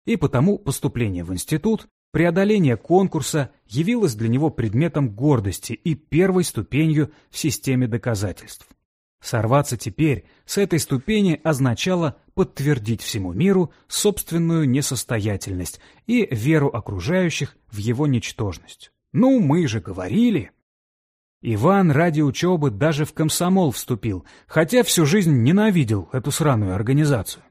И потому поступление в институт, преодоление конкурса явилось для него предметом гордости и первой ступенью в системе доказательств. Сорваться теперь с этой ступени означало подтвердить всему миру собственную несостоятельность и веру окружающих в его ничтожность. «Ну, мы же говорили!» Иван ради учебы даже в комсомол вступил, хотя всю жизнь ненавидел эту сраную организацию.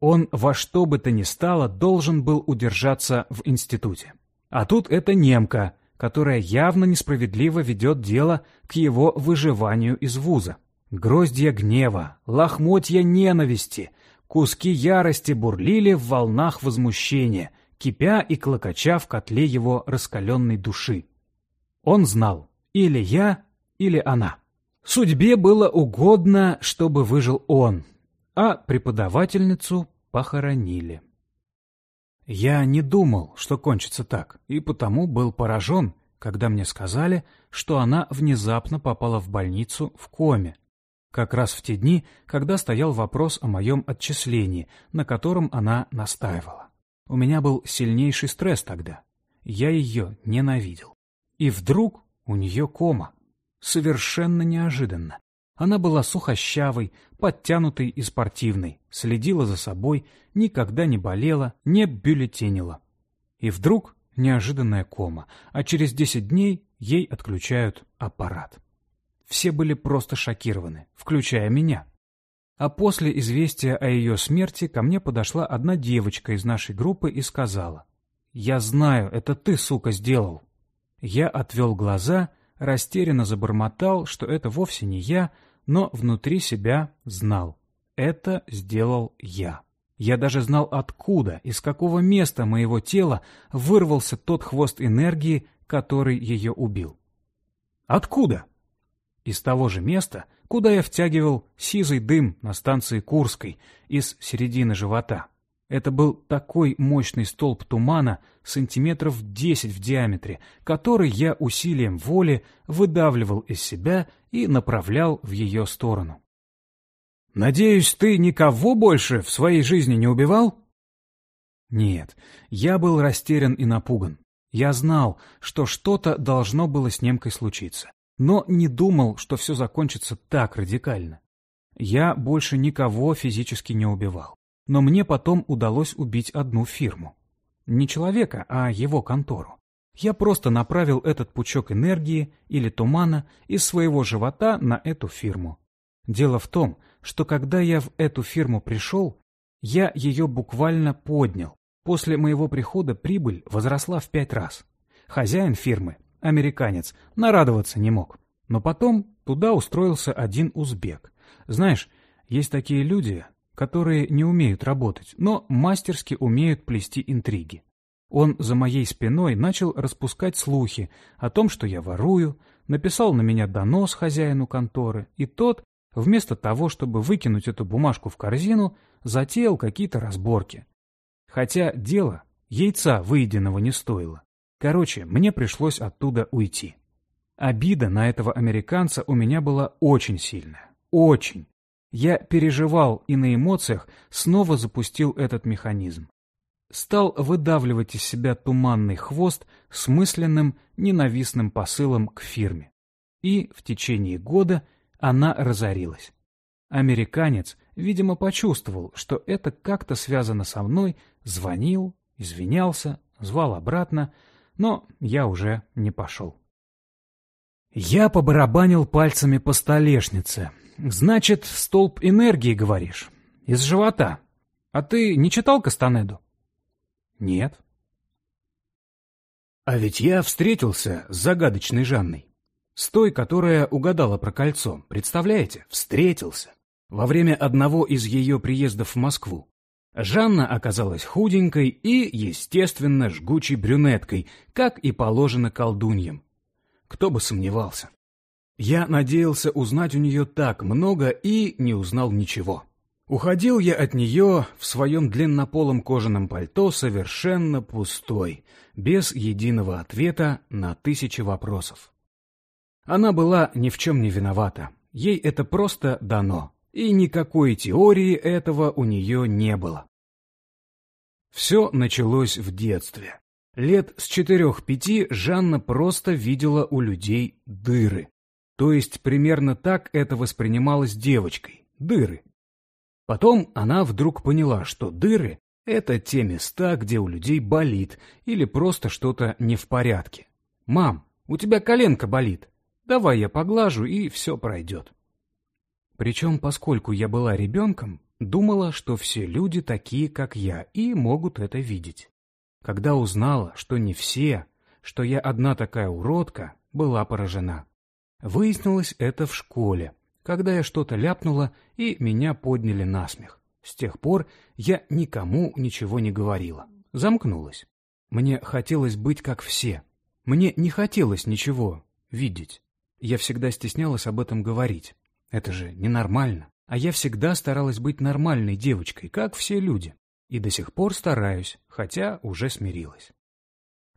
Он во что бы то ни стало должен был удержаться в институте. А тут эта немка, которая явно несправедливо ведет дело к его выживанию из вуза. Гроздья гнева, лохмотья ненависти, куски ярости бурлили в волнах возмущения, кипя и клокоча в котле его раскаленной души. Он знал, или я, или она. Судьбе было угодно, чтобы выжил он, а преподавательницу похоронили. Я не думал, что кончится так, и потому был поражен, когда мне сказали, что она внезапно попала в больницу в коме, как раз в те дни, когда стоял вопрос о моем отчислении, на котором она настаивала. У меня был сильнейший стресс тогда. Я ее ненавидел. И вдруг у нее кома. Совершенно неожиданно. Она была сухощавой, подтянутой и спортивной, следила за собой, никогда не болела, не бюллетенила. И вдруг неожиданная кома, а через 10 дней ей отключают аппарат. Все были просто шокированы, включая меня. А после известия о ее смерти ко мне подошла одна девочка из нашей группы и сказала, «Я знаю, это ты, сука, сделал». Я отвел глаза, растерянно забормотал, что это вовсе не я, но внутри себя знал. Это сделал я. Я даже знал, откуда, из какого места моего тела вырвался тот хвост энергии, который ее убил. Откуда? Из того же места, куда я втягивал сизый дым на станции Курской из середины живота. Это был такой мощный столб тумана, сантиметров десять в диаметре, который я усилием воли выдавливал из себя и направлял в ее сторону. «Надеюсь, ты никого больше в своей жизни не убивал?» Нет, я был растерян и напуган. Я знал, что что-то должно было с немкой случиться, но не думал, что все закончится так радикально. Я больше никого физически не убивал, но мне потом удалось убить одну фирму. Не человека, а его контору. Я просто направил этот пучок энергии или тумана из своего живота на эту фирму. Дело в том, что когда я в эту фирму пришел, я ее буквально поднял, После моего прихода прибыль возросла в пять раз. Хозяин фирмы, американец, нарадоваться не мог. Но потом туда устроился один узбек. Знаешь, есть такие люди, которые не умеют работать, но мастерски умеют плести интриги. Он за моей спиной начал распускать слухи о том, что я ворую, написал на меня донос хозяину конторы, и тот, вместо того, чтобы выкинуть эту бумажку в корзину, затеял какие-то разборки. Хотя дело яйца выеденного не стоило. Короче, мне пришлось оттуда уйти. Обида на этого американца у меня была очень сильная. Очень. Я переживал и на эмоциях снова запустил этот механизм. Стал выдавливать из себя туманный хвост с мысленным, ненавистным посылом к фирме. И в течение года она разорилась. Американец, видимо, почувствовал, что это как-то связано со мной, звонил, извинялся, звал обратно, но я уже не пошел. Я побарабанил пальцами по столешнице. «Значит, столб энергии, говоришь? Из живота. А ты не читал Кастанеду?» «Нет». «А ведь я встретился с загадочной Жанной. С той, которая угадала про кольцо. Представляете? Встретился во время одного из ее приездов в Москву. Жанна оказалась худенькой и, естественно, жгучей брюнеткой, как и положено колдуньям. Кто бы сомневался. Я надеялся узнать у нее так много и не узнал ничего. Уходил я от нее в своем длиннополом кожаном пальто совершенно пустой, без единого ответа на тысячи вопросов. Она была ни в чем не виновата, ей это просто дано и никакой теории этого у нее не было. Все началось в детстве. Лет с четырех-пяти Жанна просто видела у людей дыры. То есть примерно так это воспринималось девочкой – дыры. Потом она вдруг поняла, что дыры – это те места, где у людей болит или просто что-то не в порядке. «Мам, у тебя коленка болит. Давай я поглажу, и все пройдет». Причем, поскольку я была ребенком, думала, что все люди такие, как я, и могут это видеть. Когда узнала, что не все, что я одна такая уродка, была поражена. Выяснилось это в школе, когда я что-то ляпнула, и меня подняли на смех. С тех пор я никому ничего не говорила. Замкнулась. Мне хотелось быть как все. Мне не хотелось ничего видеть. Я всегда стеснялась об этом говорить. Это же ненормально. А я всегда старалась быть нормальной девочкой, как все люди. И до сих пор стараюсь, хотя уже смирилась.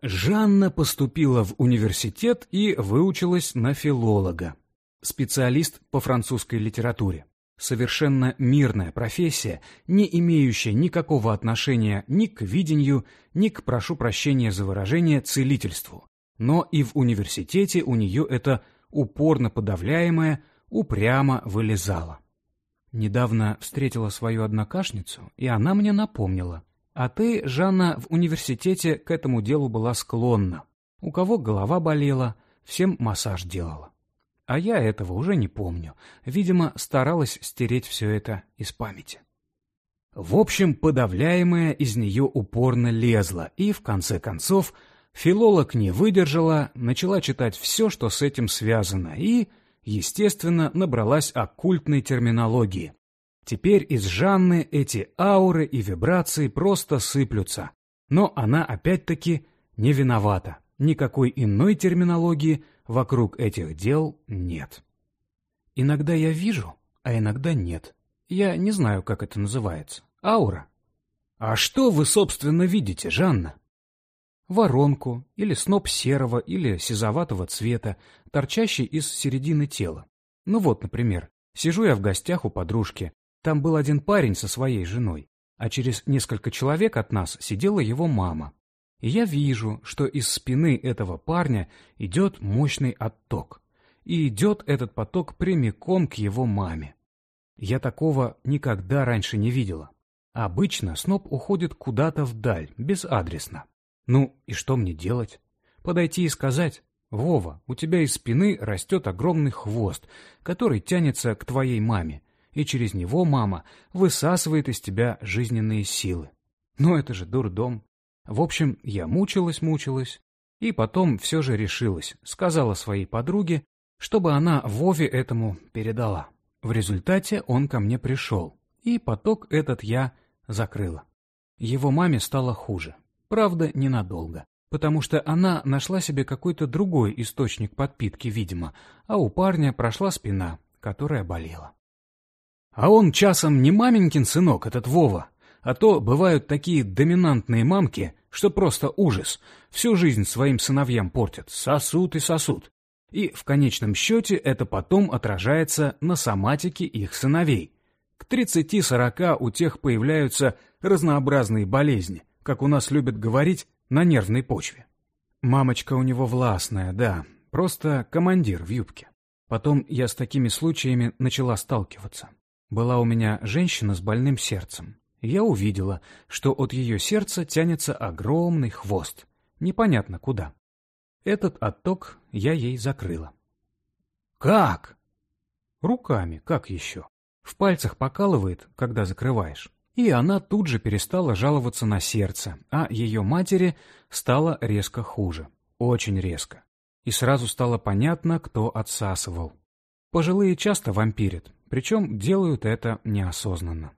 Жанна поступила в университет и выучилась на филолога. Специалист по французской литературе. Совершенно мирная профессия, не имеющая никакого отношения ни к видению, ни к, прошу прощения за выражение, целительству. Но и в университете у нее это упорно подавляемое, упрямо вылезала. Недавно встретила свою однокашницу, и она мне напомнила. А ты, Жанна, в университете к этому делу была склонна. У кого голова болела, всем массаж делала. А я этого уже не помню. Видимо, старалась стереть все это из памяти. В общем, подавляемое из нее упорно лезло, и, в конце концов, филолог не выдержала, начала читать все, что с этим связано, и, естественно, набралась оккультной терминологии. Теперь из Жанны эти ауры и вибрации просто сыплются. Но она опять-таки не виновата. Никакой иной терминологии вокруг этих дел нет. Иногда я вижу, а иногда нет. Я не знаю, как это называется. Аура. А что вы, собственно, видите, Жанна? Воронку, или сноп серого, или сизоватого цвета, торчащий из середины тела. Ну вот, например, сижу я в гостях у подружки. Там был один парень со своей женой, а через несколько человек от нас сидела его мама. И я вижу, что из спины этого парня идет мощный отток. И идет этот поток прямиком к его маме. Я такого никогда раньше не видела. Обычно сноп уходит куда-то вдаль, безадресно. Ну, и что мне делать? Подойти и сказать, «Вова, у тебя из спины растет огромный хвост, который тянется к твоей маме, и через него мама высасывает из тебя жизненные силы». Ну, это же дурдом. В общем, я мучилась-мучилась, и потом все же решилась, сказала своей подруге, чтобы она Вове этому передала. В результате он ко мне пришел, и поток этот я закрыла. Его маме стало хуже. Правда, ненадолго, потому что она нашла себе какой-то другой источник подпитки, видимо, а у парня прошла спина, которая болела. А он часом не маменькин сынок, этот Вова, а то бывают такие доминантные мамки, что просто ужас. Всю жизнь своим сыновьям портят, сосут и сосут. И в конечном счете это потом отражается на соматике их сыновей. К 30-40 у тех появляются разнообразные болезни, как у нас любят говорить, на нервной почве. Мамочка у него властная, да, просто командир в юбке. Потом я с такими случаями начала сталкиваться. Была у меня женщина с больным сердцем я увидела, что от ее сердца тянется огромный хвост. Непонятно куда. Этот отток я ей закрыла. «Как?» «Руками, как еще?» В пальцах покалывает, когда закрываешь. И она тут же перестала жаловаться на сердце, а ее матери стало резко хуже. Очень резко. И сразу стало понятно, кто отсасывал. Пожилые часто вампирят, причем делают это неосознанно.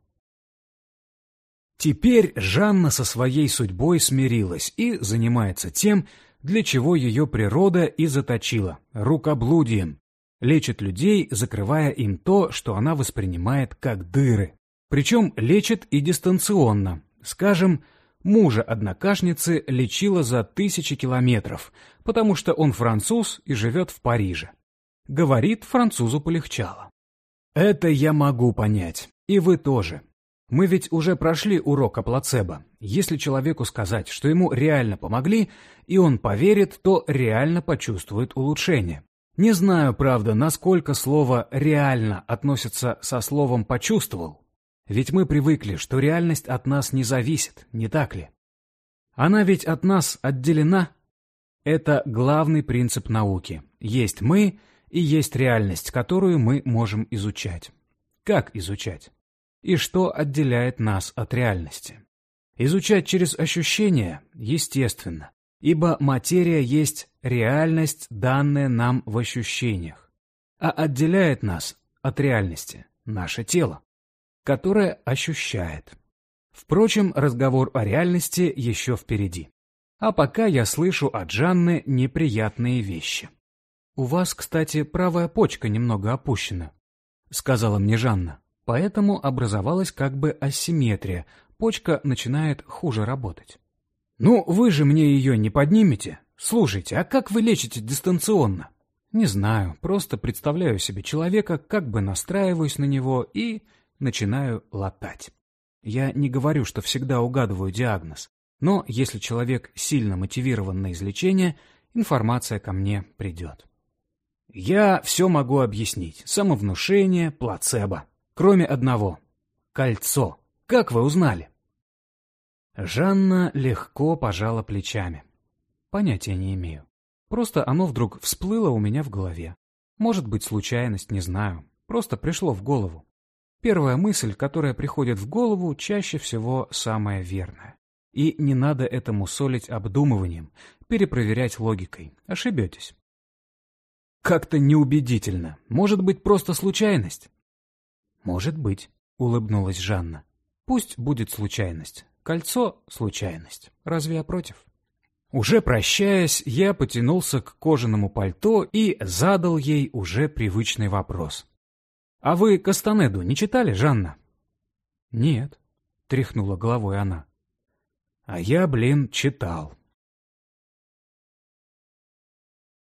Теперь Жанна со своей судьбой смирилась и занимается тем, для чего ее природа и заточила – рукоблудием. Лечит людей, закрывая им то, что она воспринимает как дыры. Причем лечит и дистанционно. Скажем, мужа однокашницы лечила за тысячи километров, потому что он француз и живет в Париже. Говорит, французу полегчало. Это я могу понять. И вы тоже. Мы ведь уже прошли урок о плацебо. Если человеку сказать, что ему реально помогли, и он поверит, то реально почувствует улучшение. Не знаю, правда, насколько слово «реально» относится со словом «почувствовал». Ведь мы привыкли, что реальность от нас не зависит, не так ли? Она ведь от нас отделена. Это главный принцип науки. Есть мы и есть реальность, которую мы можем изучать. Как изучать? и что отделяет нас от реальности. Изучать через ощущения естественно, ибо материя есть реальность, данная нам в ощущениях, а отделяет нас от реальности наше тело, которое ощущает. Впрочем, разговор о реальности еще впереди. А пока я слышу от Жанны неприятные вещи. «У вас, кстати, правая почка немного опущена», — сказала мне Жанна. Поэтому образовалась как бы асимметрия, почка начинает хуже работать. «Ну, вы же мне ее не поднимете? Слушайте, а как вы лечите дистанционно?» «Не знаю, просто представляю себе человека, как бы настраиваюсь на него и начинаю латать. Я не говорю, что всегда угадываю диагноз, но если человек сильно мотивирован на излечение, информация ко мне придет. Я все могу объяснить. Самовнушение, плацебо. Кроме одного. Кольцо. Как вы узнали? Жанна легко пожала плечами. Понятия не имею. Просто оно вдруг всплыло у меня в голове. Может быть, случайность, не знаю. Просто пришло в голову. Первая мысль, которая приходит в голову, чаще всего самая верная. И не надо этому солить обдумыванием, перепроверять логикой. Ошибетесь. Как-то неубедительно. Может быть, просто случайность? Может быть, улыбнулась Жанна. Пусть будет случайность. Кольцо — случайность. Разве я против? Уже прощаясь, я потянулся к кожаному пальто и задал ей уже привычный вопрос. «А вы Кастанеду не читали, Жанна?» «Нет», — тряхнула головой она. «А я, блин, читал.